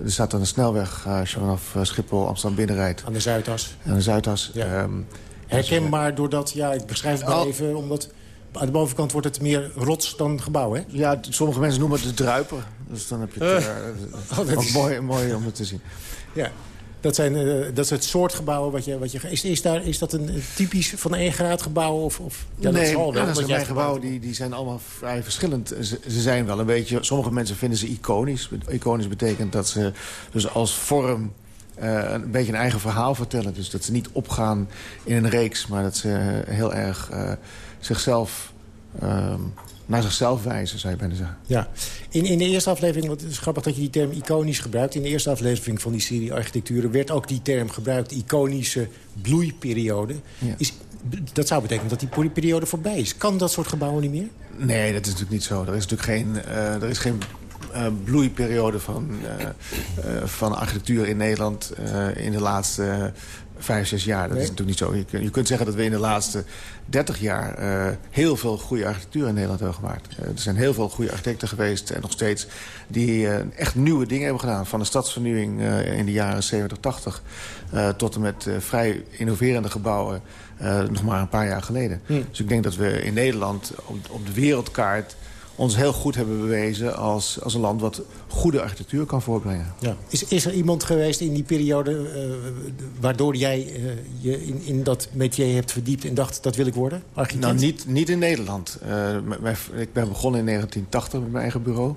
Er staat dan een snelweg als je vanaf Schiphol Amsterdam binnenrijdt. Aan de Zuidas. Aan de Zuidas. Ja. Um, Herkenbaar doordat, ja, ik beschrijf het maar even, omdat... Aan de bovenkant wordt het meer rots dan gebouw, hè? Ja, sommige mensen noemen het de druiper. Dus dan heb je het uh, [laughs] oh, is... mooi, mooi om het te zien. Ja, dat, zijn, uh, dat is het soort gebouwen wat je... Wat je is, is, daar, is dat een typisch van een graad gebouw? Of, of, ja, nee, dat, is al wel, zijn gebouwen die, die zijn allemaal vrij verschillend. Ze, ze, zijn wel een beetje... Sommige mensen vinden ze iconisch. Iconisch betekent dat ze dus als vorm... Uh, een beetje een eigen verhaal vertellen. Dus dat ze niet opgaan in een reeks... maar dat ze heel erg uh, zichzelf... Uh, naar zichzelf wijzen, zou je bijna zeggen. Ja. In, in de eerste aflevering, wat is grappig dat je die term iconisch gebruikt... in de eerste aflevering van die serie Architecturen... werd ook die term gebruikt, iconische bloeiperiode. Ja. Is, dat zou betekenen dat die periode voorbij is. Kan dat soort gebouwen niet meer? Nee, dat is natuurlijk niet zo. Er is natuurlijk geen... Uh, er is geen bloeiperiode van, uh, uh, van architectuur in Nederland in de laatste vijf, zes jaar. Dat nee. is natuurlijk niet zo. Je, kunt, je kunt zeggen dat we in de laatste dertig jaar heel veel goede architectuur in Nederland hebben gemaakt. er zijn heel veel goede architecten geweest en nog steeds die echt nieuwe dingen hebben gedaan. Van de stadsvernieuwing in de jaren 70, 80 tot en met vrij innoverende gebouwen nog maar een paar jaar geleden. Hm. Dus ik denk dat we in Nederland op, op de wereldkaart ons heel goed hebben bewezen als, als een land wat goede architectuur kan voorbrengen. Ja. Is, is er iemand geweest in die periode uh, waardoor jij uh, je in, in dat métier hebt verdiept en dacht dat wil ik worden? Architect? Nou, niet, niet in Nederland. Uh, ik ben begonnen in 1980 met mijn eigen bureau.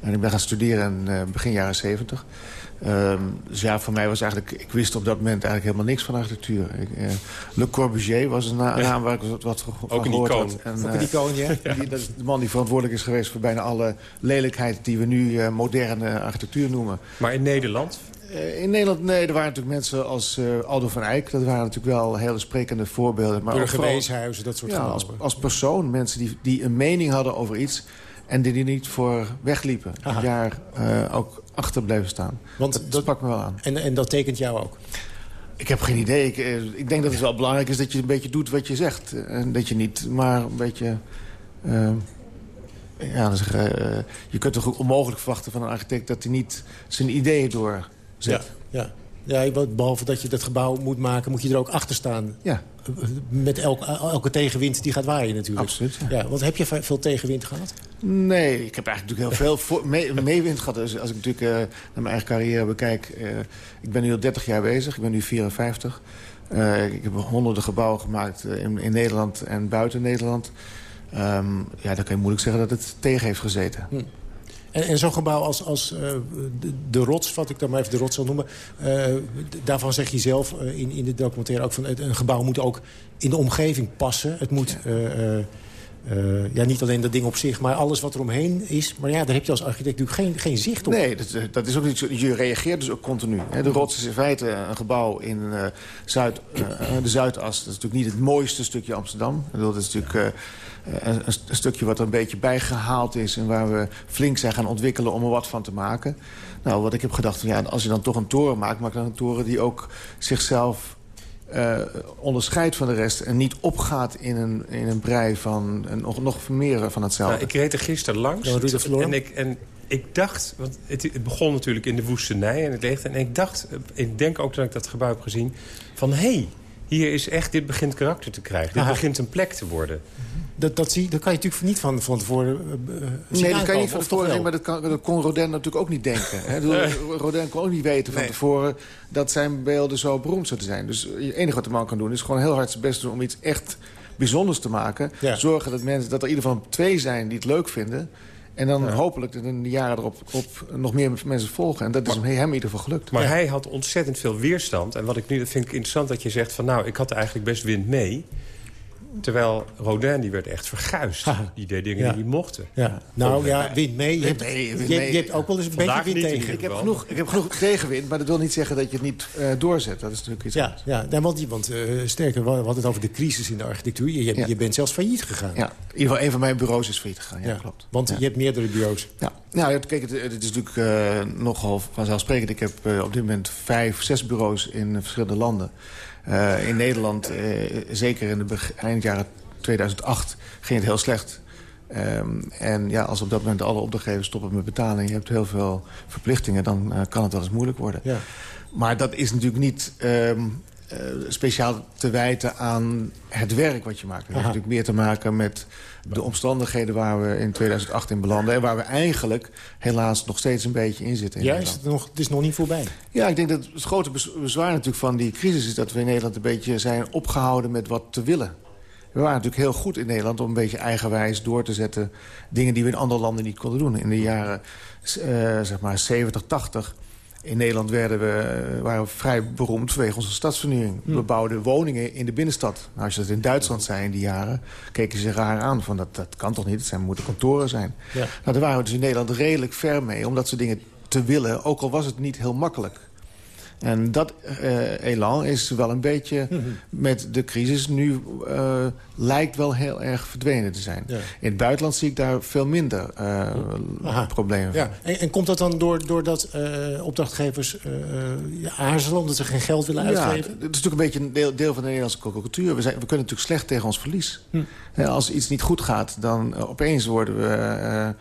En ik ben gaan studeren in begin jaren 70. Um, dus ja, voor mij was eigenlijk... Ik wist op dat moment eigenlijk helemaal niks van architectuur. Ik, uh, Le Corbusier was een naam ja. waar ik wat, wat van Ook een gehoord icoon. had. En, Ook een icoon, ja. ja. [laughs] Die, dat is de man die verantwoordelijk is geweest... voor bijna alle lelijkheid die we nu uh, moderne architectuur noemen. Maar in Nederland? Uh, in Nederland, nee, er waren natuurlijk mensen als Aldo van Eyck. Dat waren natuurlijk wel hele sprekende voorbeelden. Maar Burgerweeshuizen, dat soort ja, als, als persoon, mensen die, die een mening hadden over iets... en die er niet voor wegliepen. Een jaar ook achter blijven staan. Want dat, dat sprak me wel aan. En, en dat tekent jou ook? Ik heb geen idee. Ik, ik denk dat het wel belangrijk is dat je een beetje doet wat je zegt. En dat je niet maar een beetje... Uh, ja, uh, je kunt toch ook onmogelijk verwachten van een architect... dat hij niet zijn ideeën doorzet. Ja, ja. Ja, behalve dat je dat gebouw moet maken, moet je er ook achter staan. Ja. Met elk, elke tegenwind die gaat waaien natuurlijk. Absoluut. Ja. ja want heb je veel tegenwind gehad? Nee, ik heb eigenlijk natuurlijk heel veel mee, meewind gehad. Dus als ik natuurlijk uh, naar mijn eigen carrière bekijk... Uh, ik ben nu al 30 jaar bezig, ik ben nu 54. Uh, ik heb honderden gebouwen gemaakt in, in Nederland en buiten Nederland. ehm, ja, dan kan je moeilijk zeggen dat het tegen heeft gezeten. Hm. En, en zo'n gebouw als, als uh, de, de, rots, wat ik dan maar even de rots zal noemen... Uh, daarvan zeg je zelf uh, in, in de documentaire ook van... een gebouw moet ook in de omgeving passen. Het moet... Ja. Uh, ja, niet alleen dat ding op zich, maar alles wat er omheen is. Maar ja, daar heb je als architect natuurlijk geen, geen zicht op. Nee, dat, dat is ook niet zo. Je reageert dus ook continu. Hè. De rots is in feite een gebouw in uh, Zuid, de Zuidas. Dat is natuurlijk niet het mooiste stukje Amsterdam. Dat is natuurlijk een, een, stukje wat er een beetje bijgehaald is... en waar we flink zijn gaan ontwikkelen om er wat van te maken. Nou, wat ik heb gedacht, ja, als je dan toch een toren maakt... maak dan een toren die ook zichzelf uh, onderscheidt van de rest... en niet opgaat in een, in een brei van een, nog, nog meer van hetzelfde. Nou, ik reed er gisteren langs en, ik, en ik dacht... want het, het, begon natuurlijk in de woestenij en het leegte... en ik dacht, ik denk ook dat ik dat gebouw heb gezien... van hé, hey, hier is echt, dit begint karakter te krijgen. Dit begint een plek te worden. Dat, dat, zie, dat kan je natuurlijk niet van, van tevoren uh, Nee, dat kan je niet van tevoren maar dat, kan, dat kon Rodin natuurlijk ook niet denken. Hè? [laughs] Rodin kon ook niet weten van nee. tevoren dat zijn beelden zo beroemd zouden zijn. Dus het enige wat de man kan doen is gewoon heel hard zijn best doen... om iets echt bijzonders te maken. Ja. Zorgen dat, mensen, dat er in ieder geval twee zijn die het leuk vinden... En dan ja. hopelijk in de jaren erop op nog meer mensen volgen. En dat is maar, hem in ieder geval gelukt. Maar ja. hij had ontzettend veel weerstand. En wat ik nu dat vind ik interessant dat je zegt van... nou, ik had eigenlijk best wind mee. Terwijl Rodin die werd echt verguisd. Ha. Die deed dingen ja. die mochten. Ja. Nou ja, wind mee. Je hebt, mee, je, mee. je hebt ook wel eens een Vandaag beetje wind tegen. Ik heb, genoeg, ik heb genoeg tegenwind, maar dat wil niet zeggen dat je het niet uh, doorzet. Dat is natuurlijk iets ja, anders. Ja, ja want, want uh, sterker, we hadden het over de crisis in de architectuur. Je, je, ja. je, bent zelfs failliet gegaan. Ja, in ieder geval een van mijn bureaus is failliet gegaan. Ja, klopt. Want je hebt meerdere bureaus. Ja. Nou, kijk, het, het is natuurlijk uh, nogal vanzelfsprekend. Ik heb op dit moment vijf, zes bureaus in verschillende landen. In Nederland, zeker in de eind jaren 2008 ging het heel slecht. Um, en ja, als op dat moment alle opdrachtgevers stoppen met betalen... en je hebt heel veel verplichtingen, dan uh, kan het wel eens moeilijk worden. Ja. Maar dat is natuurlijk niet um, uh, speciaal te wijten aan het werk wat je maakt. Het heeft natuurlijk meer te maken met de omstandigheden waar we in 2008 in belanden... en waar we eigenlijk helaas nog steeds een beetje in zitten. In ja, is het, nog, het is nog niet voorbij. Ja, ik denk dat het grote bezwaar natuurlijk van die crisis... is dat we in Nederland een beetje zijn opgehouden met wat te willen. We waren natuurlijk heel goed in Nederland om een beetje eigenwijs door te zetten... dingen die we in andere landen niet konden doen. In de jaren uh, zeg maar 70, 80 in Nederland werden we, waren we vrij beroemd vanwege onze stadsvernieuwing. Hm. We bouwden woningen in de binnenstad. Nou, als je dat in Duitsland zei in die jaren, keken ze raar aan. Van dat, dat kan toch niet, het zijn, moeten kantoren zijn. Ja. Nou, daar waren we dus in Nederland redelijk ver mee... om dat soort dingen te willen, ook al was het niet heel makkelijk. En dat uh, elan is wel een beetje mm -hmm. met de crisis nu uh, lijkt wel heel erg verdwenen te zijn. Ja. In het buitenland zie ik daar veel minder uh, problemen ja. En, en, komt dat dan door, doordat opdrachtgevers aarzelen omdat ze geen geld willen uitgeven? Ja, het is natuurlijk een beetje een deel, deel van de Nederlandse cultuur. We, zijn, we kunnen natuurlijk slecht tegen ons verlies. Hm. als iets niet goed gaat, dan opeens worden we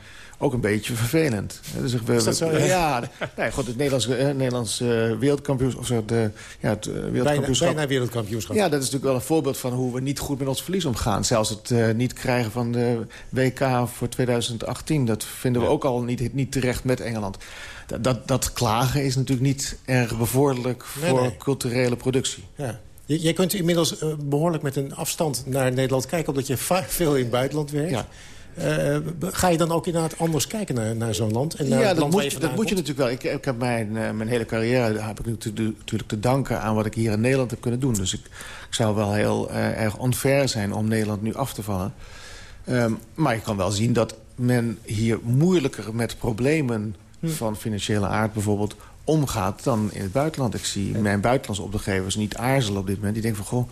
ook een beetje vervelend. Dus we, is dat zo? Ja, [laughs] ja nee, goed, het Nederlands, uh, Nederlands uh, wereldkampioenschap... Of zo, de, ja, het uh, wereldkampioenschap. Bijna, bijna wereldkampioenschap. Ja, dat is natuurlijk wel een voorbeeld van hoe we niet goed met ons verlies omgaan. Zelfs het uh, niet krijgen van de WK voor 2018... dat vinden we ja. ook al niet, niet terecht met Engeland. Dat, dat, dat, klagen is natuurlijk niet erg bevorderlijk voor nee, culturele productie. Ja. Jij kunt inmiddels behoorlijk met een afstand naar Nederland kijken... omdat je vaak [laughs] veel in het buitenland werkt. Ja. Uh, ga je dan ook inderdaad anders kijken naar, naar zo'n land? En naar ja, dat, land moet, je, dat moet je natuurlijk wel. Ik, ik heb mijn, uh, mijn hele carrière heb ik natuurlijk te danken aan wat ik hier in Nederland heb kunnen doen. Dus ik, ik zou wel heel uh, erg onfair zijn om Nederland nu af te vallen. Um, maar ik kan wel zien dat men hier moeilijker met problemen hm. van financiële aard bijvoorbeeld omgaat dan in het buitenland. Ik zie mijn buitenlandse opdrachtgevers niet aarzelen op dit moment. Die denken van, goh,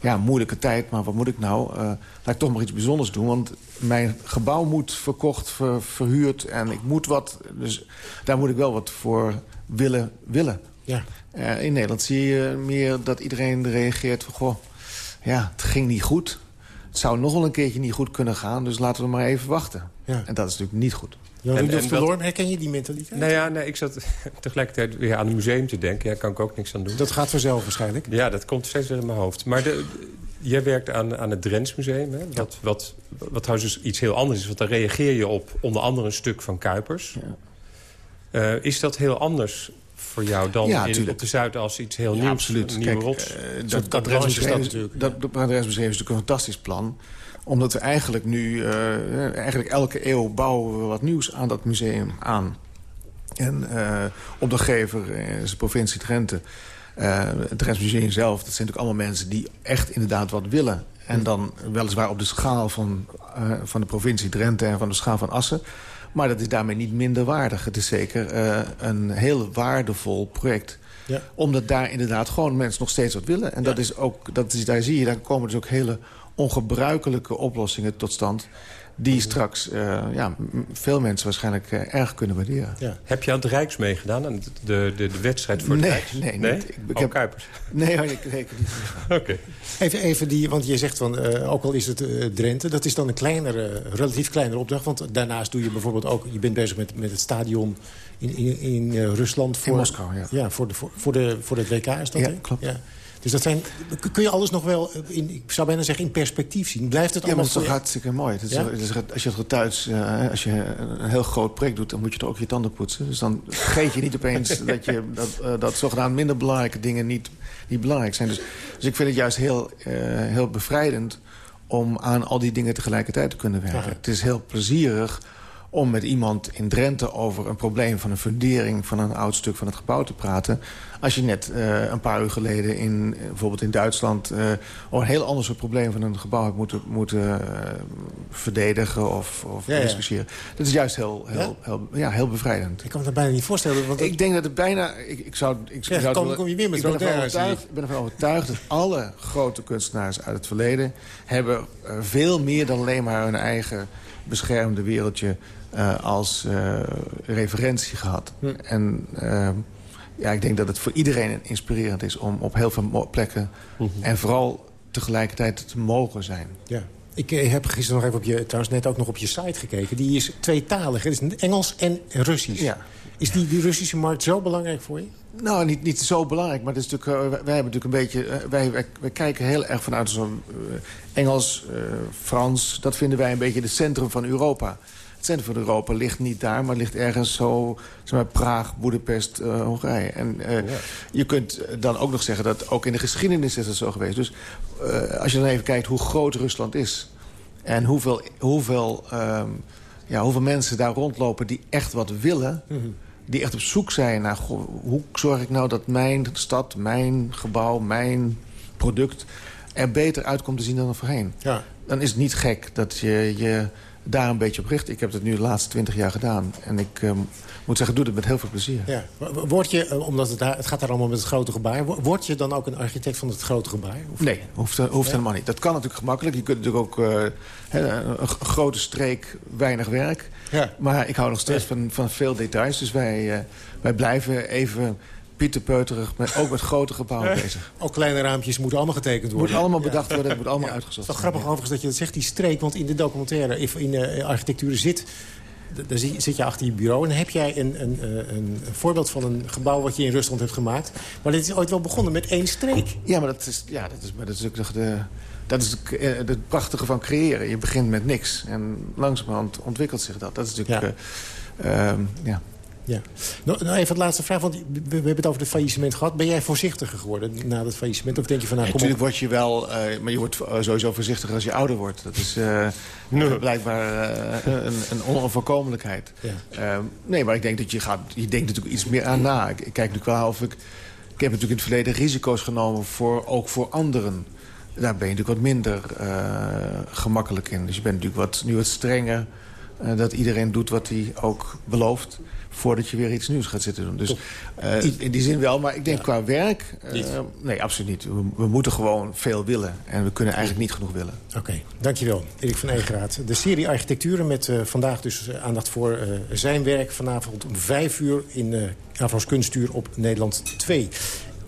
ja, moeilijke tijd, maar wat moet ik nou? Uh, laat ik toch maar iets bijzonders doen, want mijn gebouw moet verkocht, ver, verhuurd... en ik moet wat, dus daar moet ik wel wat voor willen. willen. Ja. Uh, in Nederland zie je meer dat iedereen reageert van, goh, ja, het ging niet goed. Het zou nog wel een keertje niet goed kunnen gaan, dus laten we maar even wachten. Ja. En dat is natuurlijk niet goed. Ja, en, en herken je die mentaliteit? Nou ja, nee, ik zat [laughs] tegelijkertijd weer aan het museum te denken. Ja, daar kan ik ook niks aan doen. Dat gaat vanzelf waarschijnlijk? Ja, dat komt steeds weer in mijn hoofd. Maar de, jij werkt aan, aan het Drents Museum. Hè? Wat, ja. wat, wat trouwens iets heel anders is. Want daar reageer je op onder andere een stuk van Kuipers. Ja. Uh, is dat heel anders voor jou dan ja, in, op de Zuidas iets heel ja, nieuws? Absoluut. Een nieuwe Kijk, rots? Uh, dat, dat, dat, dat, dat, dat Museum is natuurlijk een fantastisch plan Omdat we eigenlijk nu, eh, eigenlijk elke eeuw bouwen we wat nieuws aan dat museum aan. En uh, opdrachtgever is de provincie Drenthe. Het Drents Museum zelf, dat zijn natuurlijk allemaal mensen die echt inderdaad wat willen. En dan weliswaar op de schaal van, van de provincie Drenthe en van de schaal van Assen. Maar dat is daarmee niet minder waardig. Het is zeker uh, een heel waardevol project. Ja. Omdat daar inderdaad gewoon mensen nog steeds wat willen. En ja. dat is ook, dat is, daar zie je, daar komen dus ook hele ongebruikelijke oplossingen tot stand die straks uh, ja, veel mensen waarschijnlijk uh, erg kunnen waarderen. Ja. Heb je aan het Rijks meegedaan, aan de, de, de, wedstrijd voor nee, het Rijks? Nee, nee. Niet. Ik, ik oh, heb... Kuipers? Nee, ik zeker niet. [laughs] Oké. Okay. Even, even die, want je zegt van, uh, ook al is het Drenthe... dat is dan een kleinere, relatief kleinere opdracht. Want daarnaast doe je bijvoorbeeld ook... je bent bezig met, met het stadion in, in, in Rusland. Voor, in Moskou, ja. Ja, voor, de, voor, voor, de, voor het WK is dat, Ja, klopt. Ja. Dus dat zijn, kun je alles nog wel, in, ik zou bijna zeggen, in perspectief zien? Blijft het ja, maar allemaal... het is toch hartstikke mooi. Het is, Ja? het is, als je het thuis, uh, als je een heel groot project doet... dan moet je er ook je tanden poetsen. Dus dan vergeet je niet opeens [laughs] dat, je, dat, uh, dat zogenaamd minder belangrijke dingen niet, niet belangrijk zijn. Dus, dus ik vind het juist heel, uh, heel bevrijdend om aan al die dingen tegelijkertijd te kunnen werken. Ja. Het is heel plezierig om met iemand in Drenthe over een probleem van een fundering van een oud stuk van het gebouw te praten. Als je net uh, een paar uur geleden in, bijvoorbeeld in Duitsland uh, over een heel ander soort probleem van een gebouw hebt moeten, moeten verdedigen of, of Ja, ja. discussiëren. Dat is juist heel, heel, Ja? heel, ja, heel bevrijdend. Ik kan me dat bijna niet voorstellen. Want Ik denk dat het bijna... Ik, ik zou, ik, Ja, zou kom- kom je weer met ik ben ervan Rodin, zie overtuigd, ik ben ervan overtuigd dat alle grote kunstenaars uit het verleden... hebben veel meer dan alleen maar hun eigen beschermde wereldje... Uh, als uh, referentie gehad. Hm. En uh, ja, ik denk dat het voor iedereen inspirerend is... om op heel veel plekken Mhm. en vooral tegelijkertijd te mogen zijn. Ja. Ik eh, heb gisteren nog even op je, trouwens net ook nog op je site gekeken. Die is tweetalig. Het is Engels en Russisch. Ja. Is die, die Russische markt zo belangrijk voor je? Nou, niet, niet zo belangrijk, maar dat is natuurlijk, uh, wij, wij hebben natuurlijk een beetje... Uh, wij, wij, wij, kijken heel erg vanuit zo'n uh, Engels, Frans... dat vinden wij een beetje het centrum van Europa. Het centrum van Europa ligt niet daar, maar ligt ergens zo... Zeg maar, Praag, Boedapest, Hongarije. En ja. je kunt dan ook nog zeggen dat ook in de geschiedenis is dat zo geweest. Dus als je dan even kijkt hoe groot Rusland is... en hoeveel, hoeveel, um, ja, hoeveel mensen daar rondlopen die echt wat willen... Mm -hmm die echt op zoek zijn naar... Goh, hoe zorg ik nou dat mijn stad, mijn gebouw, mijn product... er beter uitkomt te zien dan er voorheen. Ja. Dan is het niet gek dat je je daar een beetje op richt. Ik heb het nu de laatste twintig jaar gedaan. En ik uh, moet zeggen, doe het met heel veel plezier. Ja. Word je, omdat het, daar, het gaat daar allemaal met het grote gebaar... word je dan ook een architect van het grote gebaar? Of? Nee, hoeft, hoeft ja. helemaal niet. Dat kan natuurlijk gemakkelijk. Je kunt natuurlijk ook uh, een, een grote streek, weinig werk... Ja. Maar ik hou nog steeds van, van veel details. Dus wij, uh, wij blijven even pieterpeuterig, met, ook met grote gebouwen bezig. Ook kleine raampjes moeten allemaal getekend worden. Moet allemaal bedacht worden, het moet allemaal uitgezocht Het is grappig overigens dat je dat zegt, die streek. Want in de documentaire, in de architectuur zit... Daar zit je achter je bureau en heb jij een, een, een, een, voorbeeld van een gebouw wat je in Rusland hebt gemaakt. Maar dit is ooit wel begonnen met één streek. Ja, maar dat is, ja, dat is, maar dat is ook de, dat is het, het prachtige van creëren. Je begint met niks en langzamerhand ontwikkelt zich dat. Dat is natuurlijk... Ja. Uh, ja. Ja. Nou, nou even het laatste vraag, want we, we hebben het over het faillissement gehad. Ben jij voorzichtiger geworden na het faillissement? Of denk je van, nou, ja, Natuurlijk word je wel, uh, maar je wordt sowieso voorzichtiger als je ouder wordt. Dat is uh, nee. blijkbaar uh, een, een onvoorkomelijkheid. Ja. nee, maar ik denk dat je gaat, je denkt natuurlijk iets meer aan na. Ik, ik kijk natuurlijk wel of ik, ik heb natuurlijk in het verleden risico's genomen, voor, ook voor anderen. Daar ben je natuurlijk wat minder gemakkelijk in. Dus je bent natuurlijk wat, nu wat strenger. dat iedereen doet wat hij ook belooft voordat je weer iets nieuws gaat zitten doen. Dus uh, in die zin wel, maar ik denk ja. qua werk... Uh, nee, absoluut niet. We, we, moeten gewoon veel willen. En we kunnen eigenlijk niet genoeg willen. Oké, okay. dankjewel. Erik van Egeraat. De serie Architecturen met uh, vandaag dus aandacht voor zijn werk. Vanavond om vijf uur in uh, Avros Kunstuur op Nederland 2.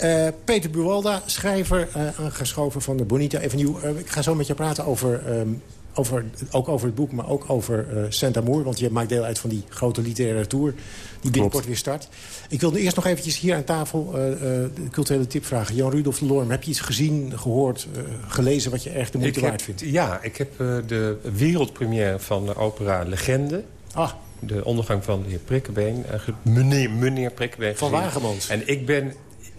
Uh, Peter Buwalda, schrijver, uh, aangeschoven van de Bonita Avenue. Uh, ik ga zo met je praten over, um, over, ook over het boek, maar ook over uh, Saint-Amour. Want je maakt deel uit van die grote literaire tour die binnenkort weer start. Ik wilde eerst nog eventjes hier aan tafel uh, uh, de culturele tip vragen. Jan Rudolf de Lorm, heb je iets gezien, gehoord, gelezen... wat je erg de moeite ik waard heb, vindt? Ja, ik heb de wereldpremière van de opera Legende... Ah. De ondergang van de heer Prikkebeen. Meneer, meneer Prikkebeen. Van Wagemans. En ik ben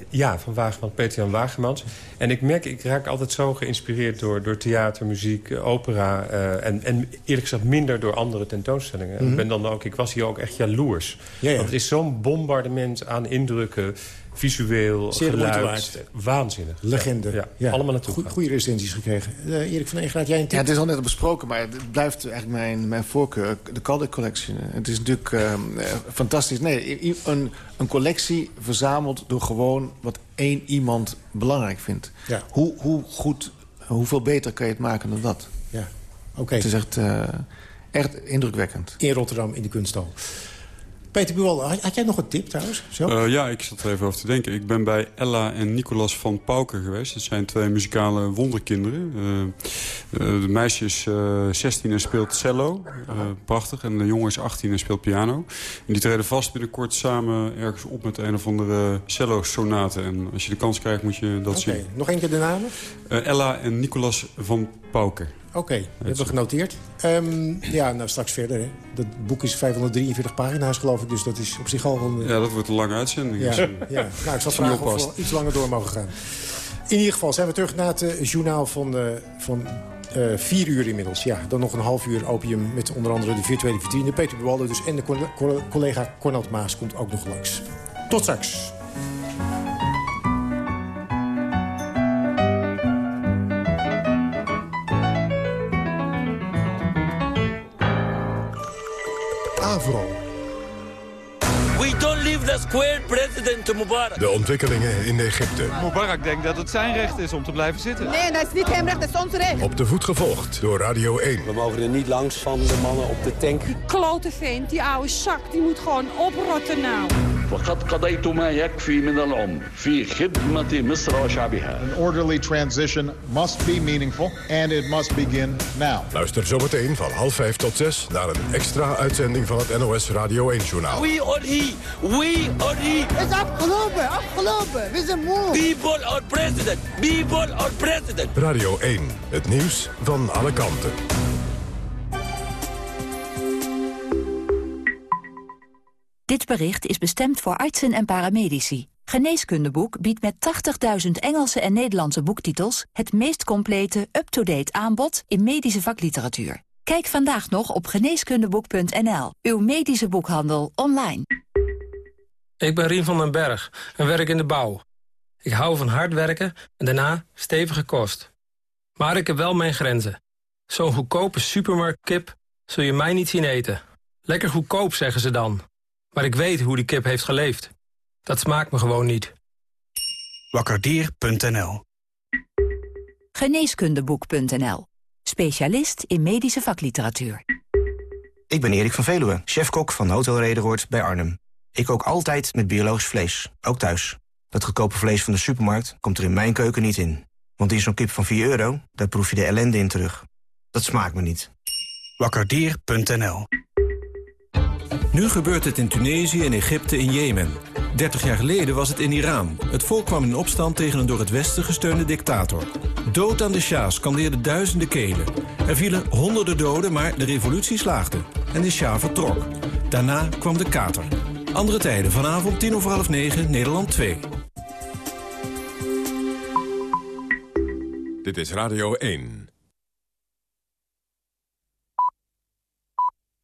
Ja, van Wagemans, Peter-Jan Wagemans. En ik merk, ik raak altijd zo geïnspireerd door, door theater, muziek, eh, opera... Uh, en, en eerlijk gezegd minder door andere tentoonstellingen. Mm -hmm. Ik, ben dan ook, ik was hier ook echt jaloers. Ja, ja. Want het is zo'n bombardement aan indrukken visueel, Zeer geluid. Waanzinnig. Legende. Ja, ja. allemaal naartoe goede recensies gekregen. Uh, Erik van Egeraat, jij een tip? Ja, het is al net besproken, maar het blijft eigenlijk mijn, mijn voorkeur. De Calder Collection. Het is natuurlijk uh, fantastisch. Nee, een, een collectie verzameld door gewoon wat één iemand belangrijk vindt. Ja. Hoe, hoe goed, hoeveel beter kan je het maken dan dat? Ja, oké. Okay. Het is echt, uh, echt indrukwekkend. In Rotterdam, in de kunsthal. Peter Buwal, had jij nog een tip trouwens? Uh, ja, ik zat er even over te denken. Ik ben bij Ella en Nicolas van Pauken geweest. Dat zijn twee muzikale wonderkinderen. Uh, uh, de meisje is 16 en speelt cello. prachtig. En de jongen is 18 en speelt piano. En die treden vast binnenkort samen ergens op met een of andere cello-sonate. En als je de kans krijgt moet je dat okay. zien. Nog één keer de namen? Ella en Nicolas van Pauken. Oké, okay, dat hebben we genoteerd. Um, ja, nou straks verder. Hè. Dat boek is 543 pagina's, geloof ik. Dus dat is op zich al een... Ja, dat wordt een lange uitzending. Ja, ja. Nou, ik zal vragen of we iets langer door mogen gaan. In ieder geval zijn we terug naar het uh, journaal van, uh, van uh, vier uur inmiddels. Ja, dan nog een half uur opium met onder andere de virtuele vitrine. Peter Buwalde dus en de collega Cornald Maas komt ook nog langs. Tot straks. Avro. We don't leave the square, president Mubarak. De ontwikkelingen in Egypte. Mubarak denkt dat het zijn recht is om te blijven zitten. Nee, dat is niet hem recht, dat is ons recht. Op de voet gevolgd door Radio 1. We mogen er niet langs van de mannen op de tank. Die klote vent, die oude zak, die moet gewoon oprotten nou. وقد قضيت ما يكفي من العمر في خدمة مصر وشعبها. An orderly transition must be meaningful and it must begin now. Luister zometeen van half vijf tot zes naar een extra uitzending van het NOS Radio 1-journaal. We or he, we or he. Het is afgelopen, afgelopen. We zijn moe. People or president, people or president. Radio 1, het nieuws van alle kanten. Dit bericht is bestemd voor artsen en paramedici. Geneeskundeboek biedt met 80.000 Engelse en Nederlandse boektitels... het meest complete, up-to-date aanbod in medische vakliteratuur. Kijk vandaag nog op geneeskundeboek.nl. Uw medische boekhandel online. Ik ben Rien van den Berg en werk in de bouw. Ik hou van hard werken en daarna stevige kost. Maar ik heb wel mijn grenzen. Zo'n goedkope supermarktkip zul je mij niet zien eten. Lekker goedkoop, zeggen ze dan. Maar ik weet hoe die kip heeft geleefd. Dat smaakt me gewoon niet. Wakkerdier.nl Geneeskundeboek.nl. Specialist in medische vakliteratuur. Ik ben Erik van Veluwe, chefkok van Hotel Rederoord bij Arnhem. Ik kook altijd met biologisch vlees, ook thuis. Dat goedkope vlees van de supermarkt komt er in mijn keuken niet in. Want in zo'n kip van 4 euro, daar proef je de ellende in terug. Dat smaakt me niet. Wakkerdier.nl Nu gebeurt het in Tunesië, in Egypte, in Jemen. 30 jaar geleden was het in Iran. Het volk kwam in opstand tegen een door het Westen gesteunde dictator. Dood aan de Shah scandeerden duizenden kelen. Er vielen honderden doden, maar de revolutie slaagde. En de Shah vertrok. Daarna kwam de kater. Andere tijden, vanavond tien over half negen, Nederland 2. Dit is Radio 1.